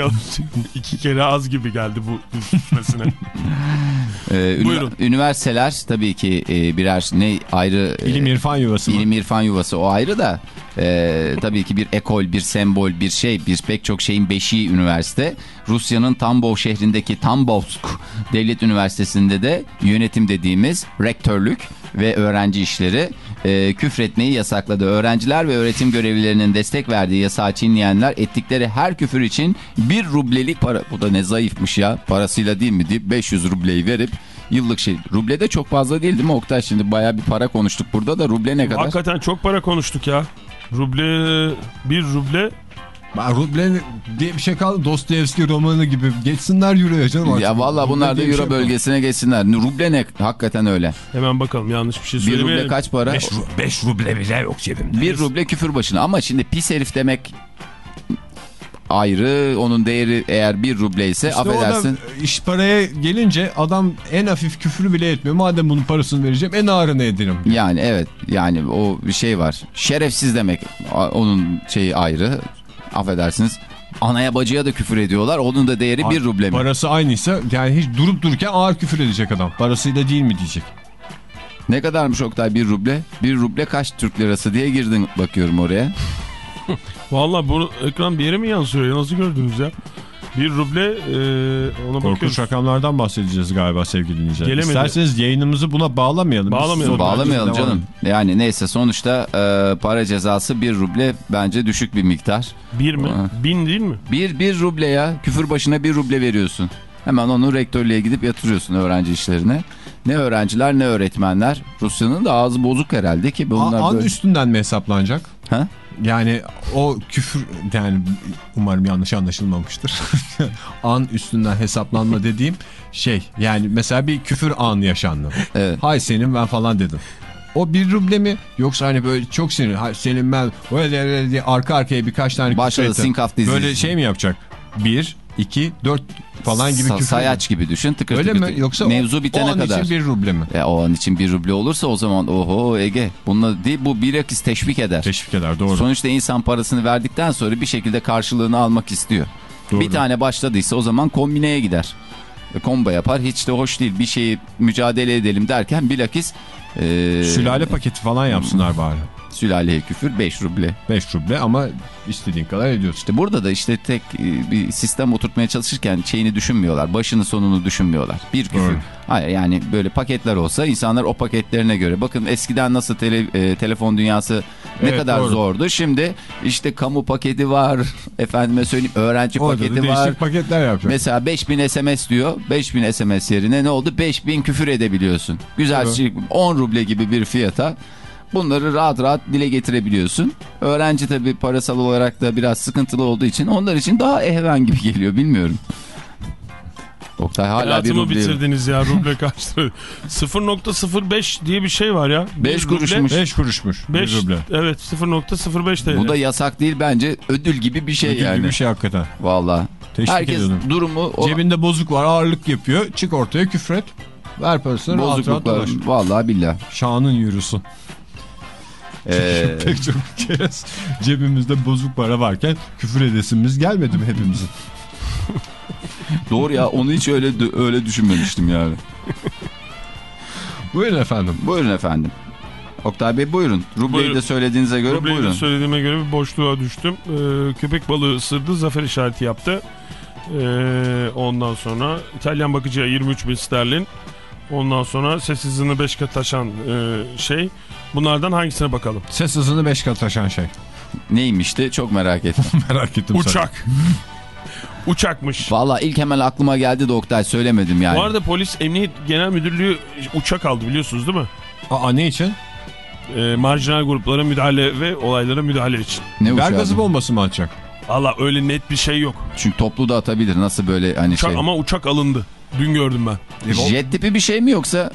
iki kere az gibi geldi bu düşmesine. (laughs) e, ünivers- Buyurun. üniversiteler tabii ki e, birer ne ayrı e, İlim irfan yuvası mı? İlim irfan yuvası o ayrı da e, tabii ki bir ekol, bir sembol, bir şey, bir pek çok şeyin beşiği üniversite. Rusya'nın Tambov şehrindeki Tambovsk Devlet Üniversitesi'nde de yönetim dediğimiz rektörlük ve öğrenci işleri e, küfretmeyi yasakladı. Öğrenciler ve öğretim görevlilerinin destek verdiği yasağı çiğneyenler ettikleri her küfür için bir rublelik para, bu da ne zayıfmış ya parasıyla değil mi deyip 500 rubleyi verip yıllık şey. Ruble de çok fazla değil değil mi Oktay? Şimdi baya bir para konuştuk burada da ruble ne kadar? Hakikaten çok para konuştuk ya. Ruble, bir ruble Ben Ruble diye bir şey kaldı. Dostoyevski romanı gibi. Geçsinler euroya canım artık. Ya valla bunlar da bir euro şey bölgesine geçsinler. Ruble ne? Hakikaten öyle. hemen bakalım yanlış bir şey Bir söylemeyelim. ruble kaç para? 5 ruble bile yok cebimde. Bir ruble küfür başına. Ama şimdi pis herif demek ayrı. Onun değeri eğer bir ruble ise İşte affedersin. iş paraya gelince adam en hafif küfrü bile etmiyor. Madem bunun parasını vereceğim en ağırını ederim. Yani evet yani o bir şey var. Şerefsiz demek onun şeyi ayrı. Affedersiniz. Anaya bacıya da küfür ediyorlar. Onun da değeri bir ruble mi? Parası aynıysa yani hiç durup dururken ağır küfür edecek adam. Parasıyla değil mi diyecek. Ne kadarmış Oktay bir ruble? Bir ruble kaç Türk lirası diye girdin bakıyorum oraya. (laughs) Valla bu ekran bir yere mi yansıyor ya? Nasıl gördünüz ya? Bir ruble e, ona Korkunç bakıyoruz. rakamlardan bahsedeceğiz galiba sevgili dinleyiciler. Gelemedi. İsterseniz yayınımızı buna bağlamayalım. Biz Bağlamayalım. sonra Bağlamayalım devam canım. Yani neyse sonuçta e, para cezası bir ruble bence düşük bir miktar. Bir mi? Aa. Bin değil mi? Bir, bir ruble ya küfür başına bir ruble veriyorsun. Hemen onu rektörlüğe gidip yatırıyorsun öğrenci işlerine. Ne öğrenciler ne öğretmenler. Rusya'nın da ağzı bozuk herhalde ki bunlar A- an böyle... üstünden mi hesaplanacak? Ha? Yani o küfür yani umarım yanlış anlaşılmamıştır. (laughs) an üstünden hesaplanma dediğim şey yani mesela bir küfür anı yaşandı. Evet. Hay senin ben falan dedim. O bir ruble mi yoksa hani böyle çok sinir hay senin ben böyle diye arka arkaya birkaç tane Başladı sinkaf dizisi. Böyle şey mi yapacak? Bir, iki, dört falan gibi Sa- küfür. Sayaç gibi düşün tıkır Öyle tıkır. mi? Yoksa Mevzu bitene o an kadar. için bir ruble mi? E, o an için bir ruble olursa o zaman oho Ege. Bununla değil bu bilakis teşvik eder. Teşvik eder doğru. Sonuçta insan parasını verdikten sonra bir şekilde karşılığını almak istiyor. Doğru. Bir tane başladıysa o zaman kombineye gider. E, kombo yapar hiç de hoş değil. Bir şeyi mücadele edelim derken bilakis e, Sülale paketi falan yapsınlar bari. Sülaleye küfür 5 ruble. 5 ruble ama istediğin kadar ediyorsun. İşte burada da işte tek e, bir sistem oturtmaya çalışırken şeyini düşünmüyorlar. Başını sonunu düşünmüyorlar. Bir küfür. Doğru. Hayır yani böyle paketler olsa insanlar o paketlerine göre. Bakın eskiden nasıl tele- e, telefon dünyası ne Evet, kadar doğru. zordu. Şimdi işte kamu paketi var. (laughs) Efendime söyleyeyim öğrenci Orada da paketi değişik var. paketler yapacak. Mesela 5000 SMS diyor. 5000 SMS yerine ne oldu? 5000 küfür edebiliyorsun. Güzel Evet. şey 10 ruble gibi bir fiyata. Bunları rahat rahat dile getirebiliyorsun. Öğrenci tabii parasal olarak da biraz sıkıntılı olduğu için onlar için daha ehven gibi geliyor bilmiyorum. Oktay hala bir Hayatımı ruble. bitirdiniz ya ruble kaçtı? (laughs) 0.05 diye bir şey var ya. Beş Bir ruble, kuruşmuş. 5 kuruşmuş. 5 1 ruble. evet 0.05 TL. Bu da yasak değil bence ödül gibi bir şey Ödül yani. gibi bir şey hakikaten. Valla. Teşvik Herkes ediyordum. durumu o Cebinde bozuk var ağırlık yapıyor. Çık ortaya küfret. Ver parasını rahat rahat bozukluklar. dolaş. Valla billah. Şanın yürüsün. Ee, (laughs) Pek çok kez cebimizde bozuk para varken küfür edesimiz gelmedi mi hepimizin? (laughs) doğru ya onu hiç öyle öyle düşünmemiştim yani. Buyurun efendim. Buyurun efendim. Oktay Bey buyurun. Rubleyi Buyurun. de söylediğinize göre Rubleyi de buyurun. söylediğime göre bir boşluğa düştüm. Ee, köpek balığı ısırdı zafer işareti yaptı. Ee, ondan sonra İtalyan bakıcıya 23 bin sterlin. Ondan sonra ses hızını 5 kat aşan e, şey. Bunlardan hangisine bakalım? Ses hızını 5 kat aşan şey. Neymişti çok merak ettim. (laughs) Merak ettim. Uçak. (laughs) Uçakmış. Valla ilk hemen aklıma geldi de Oktay söylemedim yani. Bu arada polis emniyet genel müdürlüğü uçak aldı biliyorsunuz değil mi? Aa ne için? Ee, marjinal gruplara müdahale ve olaylara müdahale için. ne uçağı? gazı bombası mı atacak? Valla öyle net bir şey yok. Çünkü toplu da atabilir nasıl böyle hani Uçak, şey. Ama uçak alındı. Dün gördüm ben. Jet tipi bir şey mi yoksa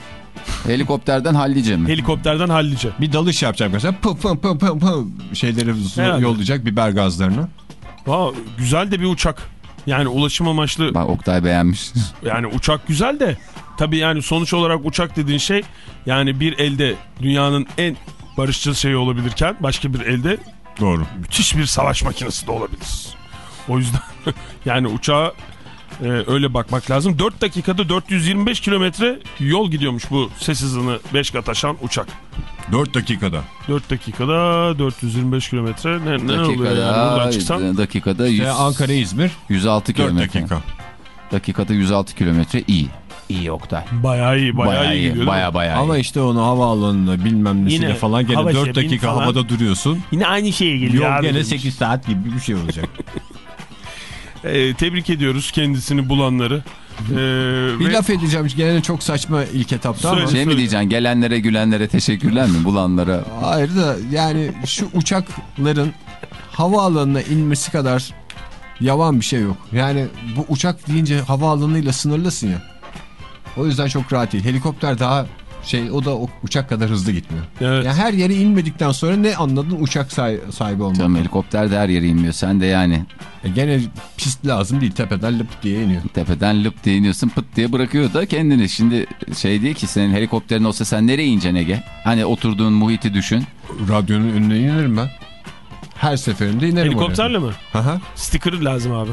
helikopterden hallice mi? Helikopterden hallice. Bir dalış yapacak mesela. Pım pım pım pım pım şeyleri Herhalde. yollayacak biber gazlarını. Aa, güzel de bir uçak. Yani ulaşım amaçlı Bak Oktay beğenmiş. (laughs) yani uçak güzel de tabii yani sonuç olarak uçak dediğin şey yani bir elde dünyanın en barışçıl şeyi olabilirken başka bir elde Doğru. müthiş bir savaş makinesi de olabilir. O yüzden (laughs) yani uçağa e, öyle bakmak lazım. 4 dakikada 425 kilometre yol gidiyormuş bu ses hızını 5 kat aşan uçak. 4 dakikada. 4 dakikada 425 kilometre ne, ne oluyor yani buradan çıksan? Dakikada, dakikada 100, İşte Ankara İzmir 106 4 kilometre. dakika. Dakikada 106 kilometre iyi. İyi Oktay. Bayağı iyi bayağı, Bayağı iyi, iyi. Bayağı bayağı Ama iyi. işte onu havaalanında bilmem nesine Yine falan gene hava 4 şebin dakika falan. havada duruyorsun. Yine aynı şeye geliyor Yok abi. gene demiş. 8 saat gibi bir şey olacak. (laughs) Ee, tebrik ediyoruz kendisini bulanları. Ee, bir ve- laf edeceğim gene çok saçma ilk etapta ama. Söyle. Şey mi diyeceksin gelenlere gülenlere teşekkürler mi bulanlara? Hayır da yani şu uçakların havaalanına inmesi kadar yavan bir şey yok. Yani bu uçak deyince havaalanıyla sınırlısın ya. O yüzden çok rahat değil. Helikopter daha şey o da o uçak kadar hızlı gitmiyor. Evet. Yani her yere inmedikten sonra ne anladın uçak sahi- sahibi olmak. Tamam helikopter de her yere inmiyor. Sen de yani E gene pist lazım değil tepeden lıp diye iniyor. tepeden lıp diye iniyorsun pıt diye bırakıyor da kendini. Şimdi şey değil ki senin helikopterin olsa sen nereye ineceksin Ege? Hani oturduğun muhiti düşün. Radyonun önüne inerim ben. Her seferinde inerim Helikopterle mi? oraya. Aha. Sticker lazım abi.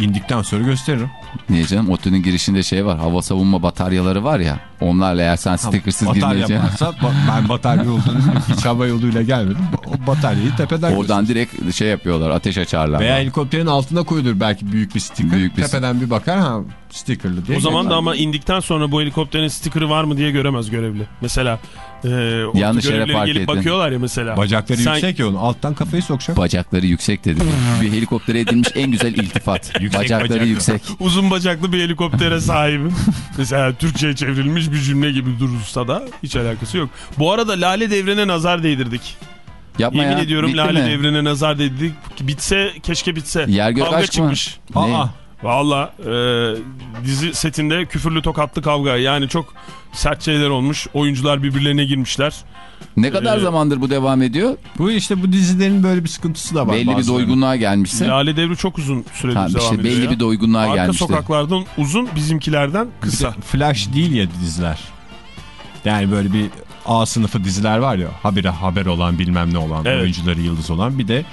İndikten sonra gösteririm. Niye canım? ODTÜ'nün girişinde şey var. Hava savunma bataryaları var ya. Onlarla eğer sen stickersız Batarya girmeyeceksin. varsa ben batarya olduğunu. (laughs) Hiç hava yoluyla gelmedim. O bataryayı tepeden Oradan direkt şey yapıyorlar. Ateş açarlar. Veya helikopterin altına koyulur belki büyük bir sticker. Büyük bir Tepeden bir bakar ha stickerlı diye. O zaman da ama indikten sonra bu helikopterin sticker'ı var mı diye göremez görevli. Mesela e, Yanlış yere park gelip ettin. bakıyorlar ya mesela. Bacakları Sen- yüksek ya onun alttan kafayı sokacak. Bacakları yüksek dedi. (laughs) bir helikoptere edilmiş en güzel iltifat. (laughs) Yüksek Bacakları bacaklı. yüksek. (laughs) Uzun bacaklı bir helikoptere sahibim. Mesela Türkçe'ye çevrilmiş bir cümle gibi durursa da hiç alakası yok. Bu arada Lale Devri'ne nazar değdirdik. Yapma Yemin ya. ediyorum Bitti Lale mi? Devri'ne nazar değdirdik. Bitse keşke bitse. Yer gök Kavga aşk mı? çıkmış. Ne? Aa, Valla e, dizi setinde küfürlü tokatlı kavga yani çok sert şeyler olmuş. Oyuncular birbirlerine girmişler. Ne kadar Ee, zamandır bu devam ediyor? bu işte bu dizilerin böyle bir sıkıntısı da var. belli bir doygunluğa gelmişse. Lale Devri çok uzun süredir Tamam devam işte ediyor belli ya. bir doygunluğa Arka gelmişti. sokaklardan uzun bizimkilerden Bir de kısa. Flash değil ya diziler. Yani böyle bir A sınıfı diziler var ya habire haber olan bilmem ne olan Evet. oyuncuları yıldız olan bir de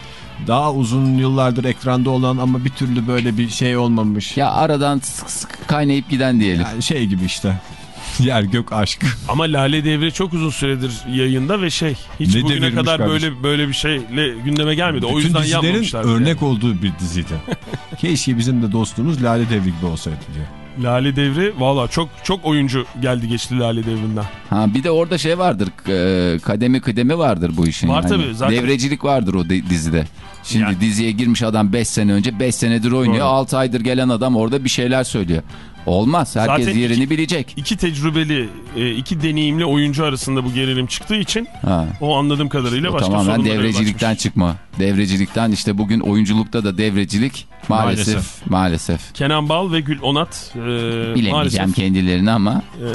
daha uzun yıllardır ekranda olan ama bir türlü böyle bir şey olmamış. Ya aradan sık sık kaynayıp giden diyelim. Yani şey gibi işte. (laughs) Yer gök aşk. Ama Lale Devri çok uzun süredir yayında ve şey hiç Ne bugüne kadar kardeşim. böyle böyle bir şeyle gündeme gelmedi. o Bütün yüzden dizilerin yapmamışlar. örnek olduğu bir diziydi. (laughs) Keşke bizim de dostumuz Lale Devri gibi olsaydı diye. Lale Devri valla çok çok oyuncu geldi geçti Lale Devri'nden. Ha bir de orada şey vardır. e, Kademi kıdemi vardır bu işin. Var yani. tabii, zaten- Devrecilik vardır o de- dizide. Şimdi Yani- diziye girmiş adam 5 sene önce 5 senedir oynuyor. Doğru. 6 aydır gelen adam orada bir şeyler söylüyor. Olmaz. Herkes Zaten yerini iki- bilecek. İki tecrübeli, e, iki deneyimli oyuncu arasında bu gerilim çıktığı için Ha. o anladığım kadarıyla O başka tamamen sorunlara devrecilikten açmış. çıkma. Devrecilikten işte bugün oyunculukta da devrecilik maalesef maalesef. Maalesef. Kenan Bal ve Gül Onat e, Bilemeyeceğim maalesef kendilerini ama e,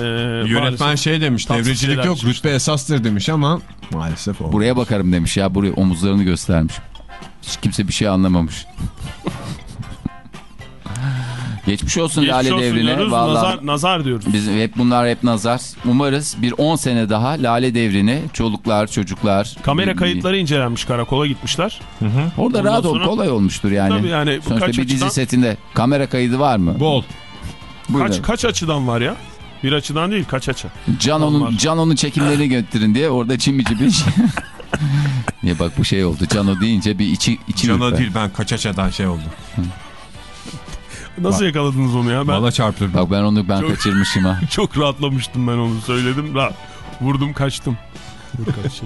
Yönetmen maalesef- şey demiş devrecilik yok rütbe esastır demiş ama maalesef olmadı. buraya bakarım demiş ya buraya omuzlarını göstermiş. Hiç kimse bir şey anlamamış. (laughs) Geçmiş olsun Geçmiş Lale olsun Devri'ne. diyoruz, Vallahi nazar, nazar diyoruz. biz hep bunlar hep nazar. Umarız bir 10 sene daha Lale Devri'ni çoluklar çocuklar. Kamera kayıtları incelenmiş karakola gitmişler. Orada Ondan rahat ol sonra- kolay olmuştur yani. Tabii yani bu Sonuçta kaç bir dizi açıdan- setinde kamera kaydı var mı? Bol. Buyurun. Kaç, kaç açıdan var ya? Bir açıdan değil kaç açı? Cano'nun Var. Cano'nun çekimlerini götürün diye orada çimici bir şey. (laughs) Niye bak bu şey oldu. Cano deyince bir içi içi ürper. değil ben kaçaçadan şey oldu. Nasıl yakaladınız onu ya? Ben Bana çarptırdı. Bak ben onu ben Çok- kaçırmışım ha. (laughs) çok rahatlamıştım ben onu söyledim. Rahat. Vurdum kaçtım. Vur kaç açı.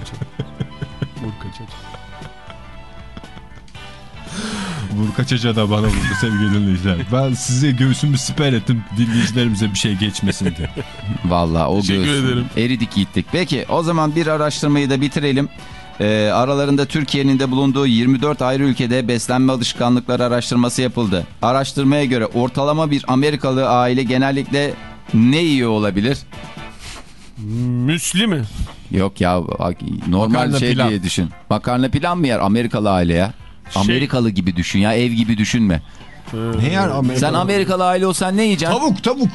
Vur kaç açı. Vur kaçaca da bana vurdu sevgili dinleyiciler. Ben size göğsümü siper ettim dinleyicilerimize bir şey geçmesin diye. Valla o Teşekkür göğsüm. ederim. Eridik gittik. Peki o zaman bir araştırmayı da bitirelim. Ee, aralarında Türkiye'nin de bulunduğu 24 ayrı ülkede beslenme alışkanlıkları araştırması yapıldı. Araştırmaya göre ortalama bir Amerikalı aile genellikle ne yiyor olabilir? Müsli mi? Yok ya bak, normal Makarna, şey pilav. diye düşün. Makarna pilav mı yer Amerikalı aile ya? Şey- Amerikalı gibi düşün ya ev gibi düşünme. Ne yer Amerika? Sen Amerikalı aile olsan ne yiyeceksin? Tavuk tavuk.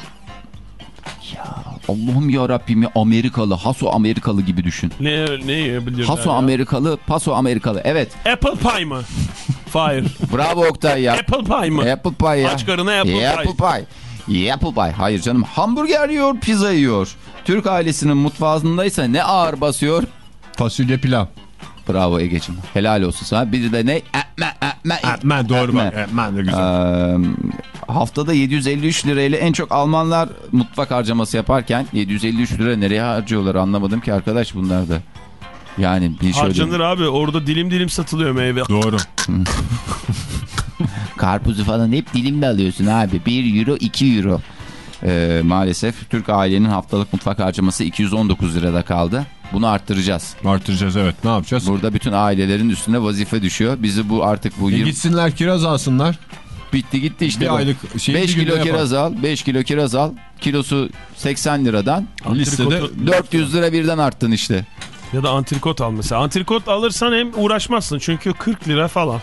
Allah'ım ya Rabbim ya Amerikalı, Haso Amerikalı gibi düşün. Ne, ne yiyebilirler Haso ya? Amerikalı, Paso Amerikalı. Evet. Apple pie mı? Fire. (laughs) Bravo Oktay ya. Apple pie mı? Apple pie ya. Aç karına apple pie. Apple pie. Apple pie. Hayır canım. Hamburger yiyor, pizza yiyor. Türk ailesinin mutfağındaysa ne ağır basıyor? Fasulye pilav. Bravo Ege'ciğim. Helal olsun sana. Bir de ne? Etme, etme, Etmen doğru bak. etme. Etmen de güzel. Ee, haftada 753 lirayla en çok Almanlar mutfak harcaması yaparken 753 lira nereye harcıyorlar anlamadım ki arkadaş bunlar da. Yani bir şöyle Harcanır abi orada dilim dilim satılıyor meyve. Doğru. (laughs) karpuzu falan hep dilimle alıyorsun abi. 1 euro 2 euro. Ee, maalesef Türk ailenin haftalık mutfak harcaması 219 lirada kaldı. Bunu arttıracağız. Artıracağız evet. Ne yapacağız? Burada bütün ailelerin üstüne vazife düşüyor. Bizi bu artık bu E yıl gitsinler kiraz alsınlar. bitti gitti işte. Bir aylık şeyi 5 bir günde kilo yapar. kiraz al. 5 kilo kiraz al. Kilosu 80 liradan Listede 400 lira birden arttın işte. Ya da antrikot al mesela. Antrikot alırsan hem uğraşmazsın çünkü 40 lira falan.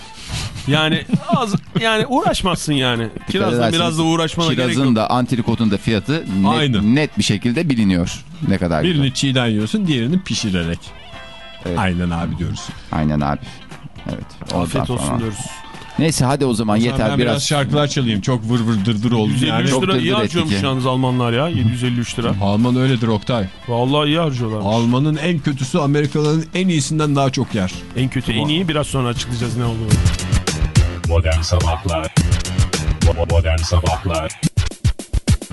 Yani (laughs) az yani uğraşmazsın yani. Kirazla biraz da uğraşmana gerek Kirazın yok. da antrikotun da fiyatı net, Aynı. net bir şekilde biliniyor. Ne kadar güzel. birini çiğden yiyorsun diğerini pişirerek. Evet. Aynen abi diyoruz. Aynen abi. Evet. ondan Afiyet olsun sonra. diyoruz. Neyse hadi o zaman O yeter ben biraz. biraz şarkılar çalayım. Çok vır vır dır dır oldu 153 yani. Çok lira iyi dırdır harcıyormuş yalnız Almanlar ya. 753 lira. Alman öyledir Oktay. Vallahi iyi harcıyorlar. Almanın en kötüsü Amerikalıların en iyisinden daha çok yer. En kötü en iyi biraz sonra açıklayacağız ne olduğunu. Modern Sabahlar Modern Sabahlar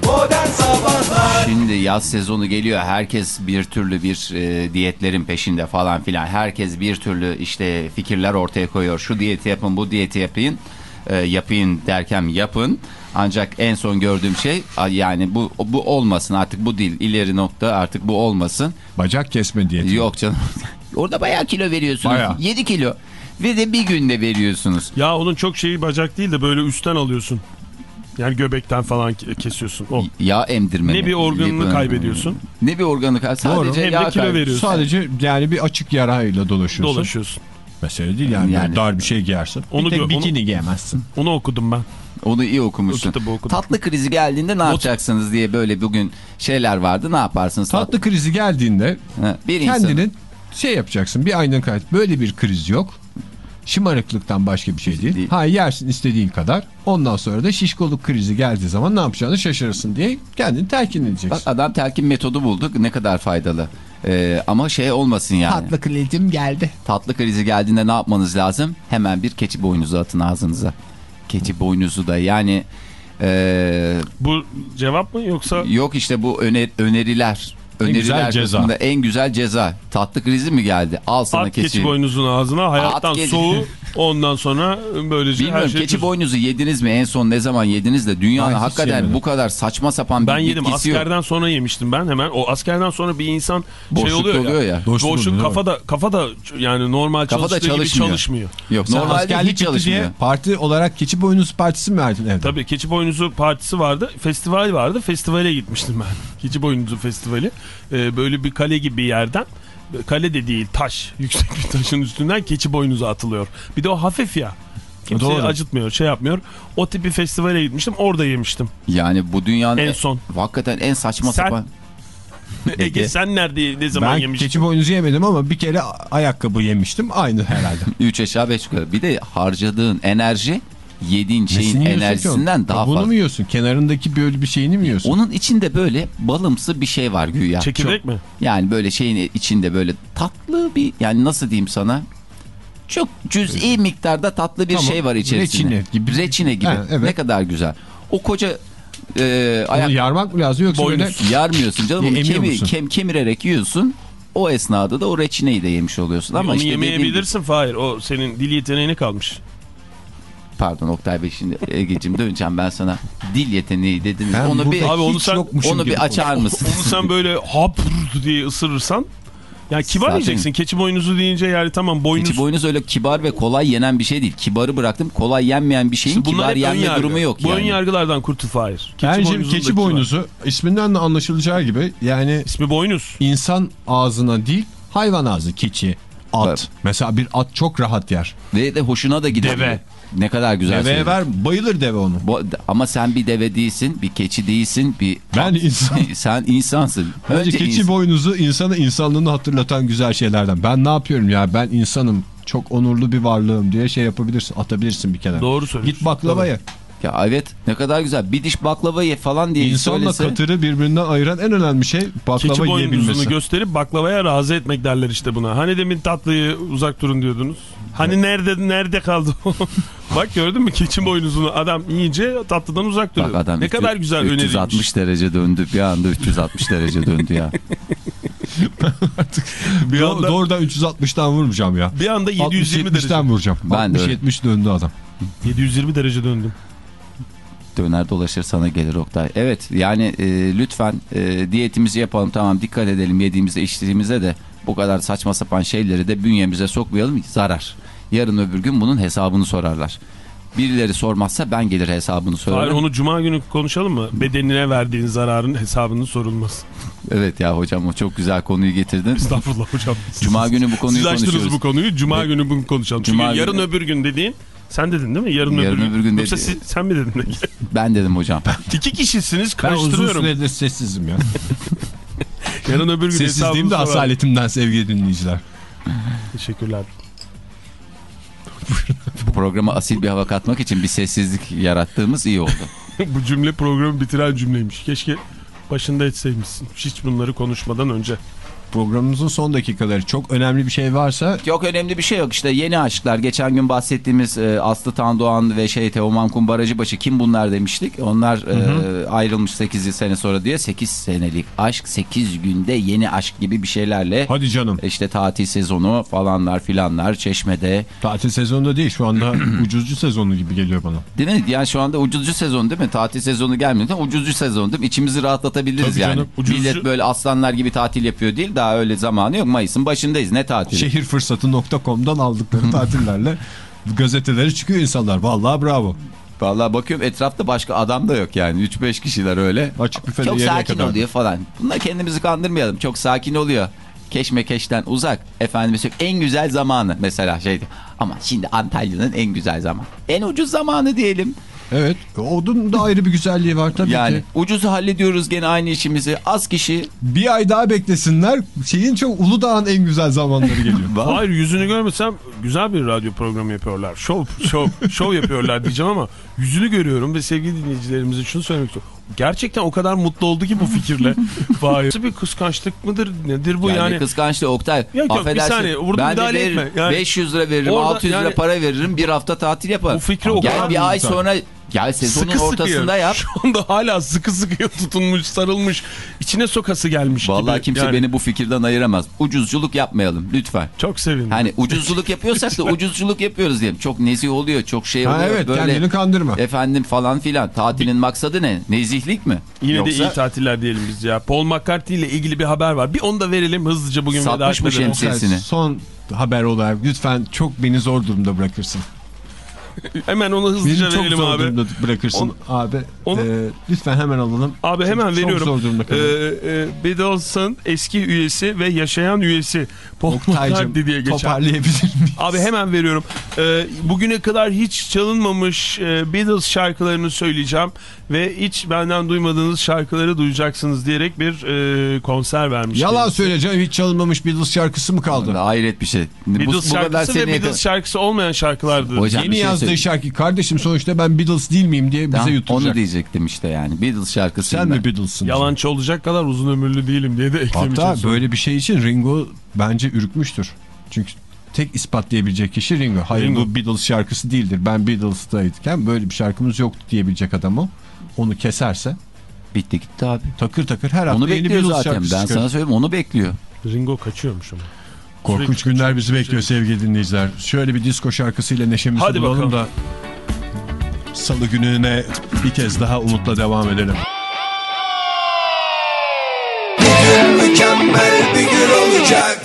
Modern Sabahlar Şimdi yaz sezonu geliyor. Herkes bir türlü bir e, diyetlerin peşinde falan filan. Herkes bir türlü işte fikirler ortaya koyuyor. Şu diyeti yapın, bu diyeti yapın. E, yapayım derken yapın. Ancak en son gördüğüm şey yani bu bu olmasın artık bu değil. ileri nokta artık bu olmasın. Bacak kesme diyeti. Yok canım. (laughs) Orada bayağı kilo veriyorsunuz. Bayağı. 7 kilo. Ve de bir günde veriyorsunuz. Ya onun çok şeyi bacak değil de böyle üstten alıyorsun. Yani göbekten falan ke- kesiyorsun. O. Yağ emdirme. Ne bir organını Lipid- kaybediyorsun. Ne bir organı kay- Sadece Hem yağ kilo kaybı. veriyorsun. Sadece yani bir açık yarayla dolaşıyorsun. Dolaşıyorsun. Mesele değil yani, Yani- dar bir şey giyersin. Onu bir tek bikini giyemezsin. Onu okudum ben. Onu iyi okumuşsun. Tatlı krizi geldiğinde ne yapacaksınız diye böyle bugün şeyler vardı. Ne yaparsınız? Tatlı krizi geldiğinde Ha, bir insanın- kendinin şey yapacaksın bir ayna kayıt. Böyle bir kriz yok. Şımarıklıktan başka bir şey değil. Değil. Ha yersin istediğin kadar. Ondan sonra da şişkoluk krizi geldiği zaman ne yapacağını şaşırırsın diye kendini telkin edeceksin. Bak adam telkin metodu bulduk. Ne kadar faydalı. Ee, ama şey olmasın yani. Tatlı. krizim geldi. krizi geldiğinde ne yapmanız lazım? Hemen bir keçi boynuzu atın ağzınıza. Keçi boynuzu da yani ee, Bu cevap mı yoksa yok işte bu öner öneriler. Öneriler güzel ceza. kısmında en güzel ceza. Tatlı krizi mi geldi? Al sana at keçi, keçi. boynuzunu ağzına hayattan keçi- soğu (laughs) ondan sonra böylece Bilmiyorum her şey keçi boynuzu yediniz mi? En son ne zaman yediniz de dünyanın Ben hakikaten yemedim. bu kadar saçma sapan bir Ben yedim bitkisi yok. askerden sonra yemiştim ben hemen. O askerden sonra bir insan şey Boşluk oluyor, oluyor ya. Boşluk Boşluk, oluyor, kafa da kafa da yani normal Kafa da çalıştığı gibi çalışmıyor. çalışmıyor. Yok Sen normalde askerlik hiç çalışmıyor. diye parti olarak keçi boynuzu partisi mi verdin evde? Tabii keçi boynuzu partisi vardı. Festival vardı. Festivale gitmiştim ben. (laughs) keçi boynuzu festivali. Ee, böyle bir kale gibi bir yerden. Kale de değil taş. (laughs) Yüksek bir taşın üstünden keçi boynuzu atılıyor. Bir de o hafif ya. Kimseyi Doğru. acıtmıyor, şey yapmıyor. O tip bir festivale gitmiştim. Orada yemiştim. Yani bu dünyanın En son. hakikaten en saçma Sen- sapan. (laughs) Ege sen nerede ne zaman Ben yemiştin? keçi boynuzu yemedim ama bir kere ayakkabı yemiştim. Aynı herhalde. 3 aşağı 5 yukarı. Bir de harcadığın enerji yediğin şeyin Nesini enerjisinden daha Bunu fazla. mu yiyorsun? Kenarındaki böyle bir şeyini mi yiyorsun? Onun içinde böyle balımsı bir şey var güya. Çekirdek Çok- mi? Yani böyle şeyin içinde böyle tatlı bir yani nasıl diyeyim sana? Çok cüz'i miktarda tatlı bir Tamam, şey var içerisinde. reçine gibi. Reçine gibi. Ha, evet. Ne kadar güzel. O koca e, Onu ayak yarmak mı lazım yoksa Boynuz. böyle yarmıyorsun canım. Emiyor kemi- kem- kemirerek yiyorsun. O esnada da o reçineyi de yemiş oluyorsun. Ama Onu işte yemeyebilirsin Fahir. O senin dil yeteneğine kalmış. Pardon Oktay Bey şimdi Ege'cim döneceğim ben sana. Dil yeteneği dediniz. Ben onu bir Abi onu hiç sen- onu bir açar mısın? Onu sen böyle hap diye ısırırsan yani kibar Zaten- yiyeceksin. Keçi boynuzu deyince yani tamam boynuz. Keçi boynuz öyle kibar ve kolay yenen bir şey değil. Kibarı bıraktım. Kolay yenmeyen bir şeyin İşte bunlar kibar ön yenme yargı. durumu yok Bu ön yani. yargılardan kurtul Fahir. Keçi boynuzundaki keçi boynuzu isminden de anlaşılacağı gibi yani İsmi boynuz. insan ağzına değil hayvan ağzı keçi At. Mesela bir at çok rahat yer. Ve de hoşuna da gider. Deve. Ne kadar güzel. Deveye söyledin. ver bayılır deve onu. Bu- ama sen bir deve değilsin, bir keçi değilsin, bir... Ben insan. (laughs) sen insansın. Bence Önce keçi ins- boynuzu insanı insanlığını hatırlatan güzel şeylerden. Ben ne yapıyorum ya ben insanım çok onurlu bir varlığım diye şey yapabilirsin atabilirsin bir kenara. Doğru söylüyorsun. Git baklava ye. Ya evet ne kadar güzel. Bir diş baklava ye falan diye İnsanla söylese... katırı birbirinden ayıran en önemli şey baklava Keçi boynuzunu yiyebilmesi. gösterip baklavaya razı etmek derler işte buna. Hani demin tatlıyı uzak durun diyordunuz. Hani nerede nerede kaldı o? (laughs) Bak gördün mü keçi boynuzunu adam yiyince tatlıdan uzak duruyor. Bak adam ne 300 kadar güzel 360 öneriymiş. derece döndü bir anda 360 derece döndü ya. (laughs) Bir Do- anda, Doğrudan 360'tan vurmayacağım ya. bir anda 720 derece. 60-70'ten vuracağım. Ben de öyle. 60-70 döndü adam. 720 derece döndüm. Döner dolaşır sana gelir Oktay. Evet yani e, lütfen e, diyetimizi yapalım tamam dikkat edelim yediğimizde içtiğimizde de bu kadar saçma sapan şeyleri de bünyemize sokmayalım zarar. Yarın öbür gün bunun hesabını sorarlar. Birileri sormazsa ben gelir hesabını Hayır sorarım. onu cuma günü konuşalım mı? Bedenine verdiğin zararın hesabının sorulmaz. Evet ya hocam o çok güzel konuyu getirdin. Estağfurullah hocam. Cuma günü bu konuyu Siz açtınız konuşuyoruz. bu konuyu. Cuma Ve- günü bunu konuşalım. Çünkü Cuma yarın günü- öbür gün dediğin sen dedin değil mi? Yarın, Yarın öbür gün. öbür gün Yoksa dedi- siz, sen mi dedin? (laughs) Ben dedim hocam. İki kişisiniz Ben uzun karıştırıyorum. süredir sessizim ya. Yarın öbür gün Sessizliğim de asaletimden sevgili dinleyiciler. Teşekkürler. Bu programa asil bir hava katmak için bir sessizlik yarattığımız iyi oldu. (laughs) Bu cümle programı bitiren cümleymiş. Keşke başında etseymişsin. Hiç bunları konuşmadan önce. Programımızın son dakikaları. Çok önemli bir şey varsa Yok önemli bir şey yok. İşte yeni aşklar. Geçen gün bahsettiğimiz e, Aslı Tandoğan ve şey Teoman Kum Barajıbaşı kim bunlar demiştik. Onlar e, ayrılmış 8 sene sonra diye. 8 senelik aşk 8 günde yeni aşk gibi bir şeylerle hadi canım. işte tatil sezonu falanlar filanlar çeşmede. Tatil sezonunda değil şu anda (clears throat) ucuzcu sezonu gibi geliyor bana. değil mi? Yani şu anda ucuzcu sezon değil mi? Tatil sezonu gelmiyor. Ucuzcu sezon değil mi? İçimizi rahatlatabiliriz Tabii yani. canım, ucuzcu- millet böyle aslanlar gibi tatil yapıyor değil daha öyle zamanı yok Mayıs'ın başındayız ne tatili Şehirfırsatı.com'dan aldıkları tatillerle gazetelere çıkıyor insanlar. Vallahi bravo. Vallahi bakıyorum etrafta başka adam da yok yani. 3-5 kişiler öyle. Açık büfede Çok sakin kadar. oluyor falan. Bunlar kendimizi kandırmayalım. Çok sakin oluyor. Keşmekeşten uzak. Efendim en güzel zamanı mesela şeydi. Ama şimdi Antalya'nın en güzel zamanı. En ucuz zamanı diyelim. Evet. Onun da ayrı bir güzelliği var tabii yani ki. ucuzu hallediyoruz gene aynı işimizi. Az kişi. Bir ay daha beklesinler. Şeyin çok Uludağ'ın en güzel zamanları geliyor. (laughs) Hayır yüzünü görmesem güzel bir radyo programı yapıyorlar. Şov, şov, (laughs) şov yapıyorlar diyeceğim ama yüzünü görüyorum ve sevgili dinleyicilerimize şunu söylemek istiyorum. Gerçekten o kadar mutlu oldu ki bu fikirle. (laughs) Vay. Nasıl bir kıskançlık mıdır nedir bu yani, yani? kıskançlı Oktay. Yok, yok, bir affedersin, saniye, burada ben müdahale veririm. etme. Yani 500 lira veririm, orada 600 lira yani- para veririm. Bir hafta tatil yaparım. Bu fikri o kadar bir ay sonra gel sezonun Sıkı ortasında sıkıya. yap. (laughs) Şu anda hala sıkı sıkıya tutunmuş, sarılmış, içine sokası gelmiş Vallahi gibi. kimse Yani beni bu fikirden ayıramaz. Ucuzculuk yapmayalım lütfen. Çok sevindim. Hani ucuzculuk yapıyorsak da (laughs) ucuzculuk yapıyoruz diyelim. Çok nezih oluyor, çok şey oluyor. ha evet böyle kendini kandırma. efendim falan filan. Tatilin maksadı ne? Nezihlik mi? Yine Yoksa de iyi tatiller diyelim biz ya. Paul McCartney ile ilgili bir haber var. Bir onu da verelim hızlıca bugün Satmış mı etmeden. şemsiye? sesini. Son haber olarak lütfen çok beni zor durumda bırakırsın. (laughs) Hemen onu hızlıca çok verelim zor abi. durumda bırakırsın Onu- abi. onu- Ee, lütfen hemen alalım. Abi Çünkü hemen çok veriyorum. zor durumda Ee, kalıyorum. e, Beatles'ın eski üyesi ve yaşayan üyesi Paul Oktay'cım McCartney diye geçen. toparlayabilir miyim? Abi hemen veriyorum. Ee, bugüne kadar hiç çalınmamış e, Beatles şarkılarını söyleyeceğim ve hiç benden duymadığınız şarkıları duyacaksınız diyerek bir e, konser vermiş. Yalan kendisi. söyleyeceğim hiç çalınmamış Beatles şarkısı mı kaldı? Hayret bir şey. Beatles şarkısı ve seni Beatles şarkısı olmayan şarkılardı. Hocam, Yeni şey yazdığı söyleyeyim. şarkı kardeşim sonuçta ben Beatles değil miyim diye bize Tamam, onu diyecektim işte yani. Beatles şarkısı. Sen mi Beatles'ın? Yalancı olacak kadar uzun ömürlü değilim diye de eklemeyeceğim. Hatta böyle bir şey için Ringo bence ürkmüştür. Çünkü tek ispatlayabilecek kişi Ringo. Hayır Ringo. bu Beatles şarkısı değildir. Ben Beatles'tayken böyle bir şarkımız yoktu diyebilecek adam o. Onu keserse Bitti gitti abi. takır takır her hafta Onu yeni bekliyor Beatles zaten. şarkısı Ben çıkarır. sana söyleyeyim onu bekliyor. Ringo kaçıyormuş ama. Korkunç Sürekli günler bizi bekliyor sevgili dinleyiciler. Şöyle bir disco şarkısıyla neşemizi Hadi bulalım bakalım. da salı gününe bir kez daha umutla devam edelim. Mükemmel bir gün olacak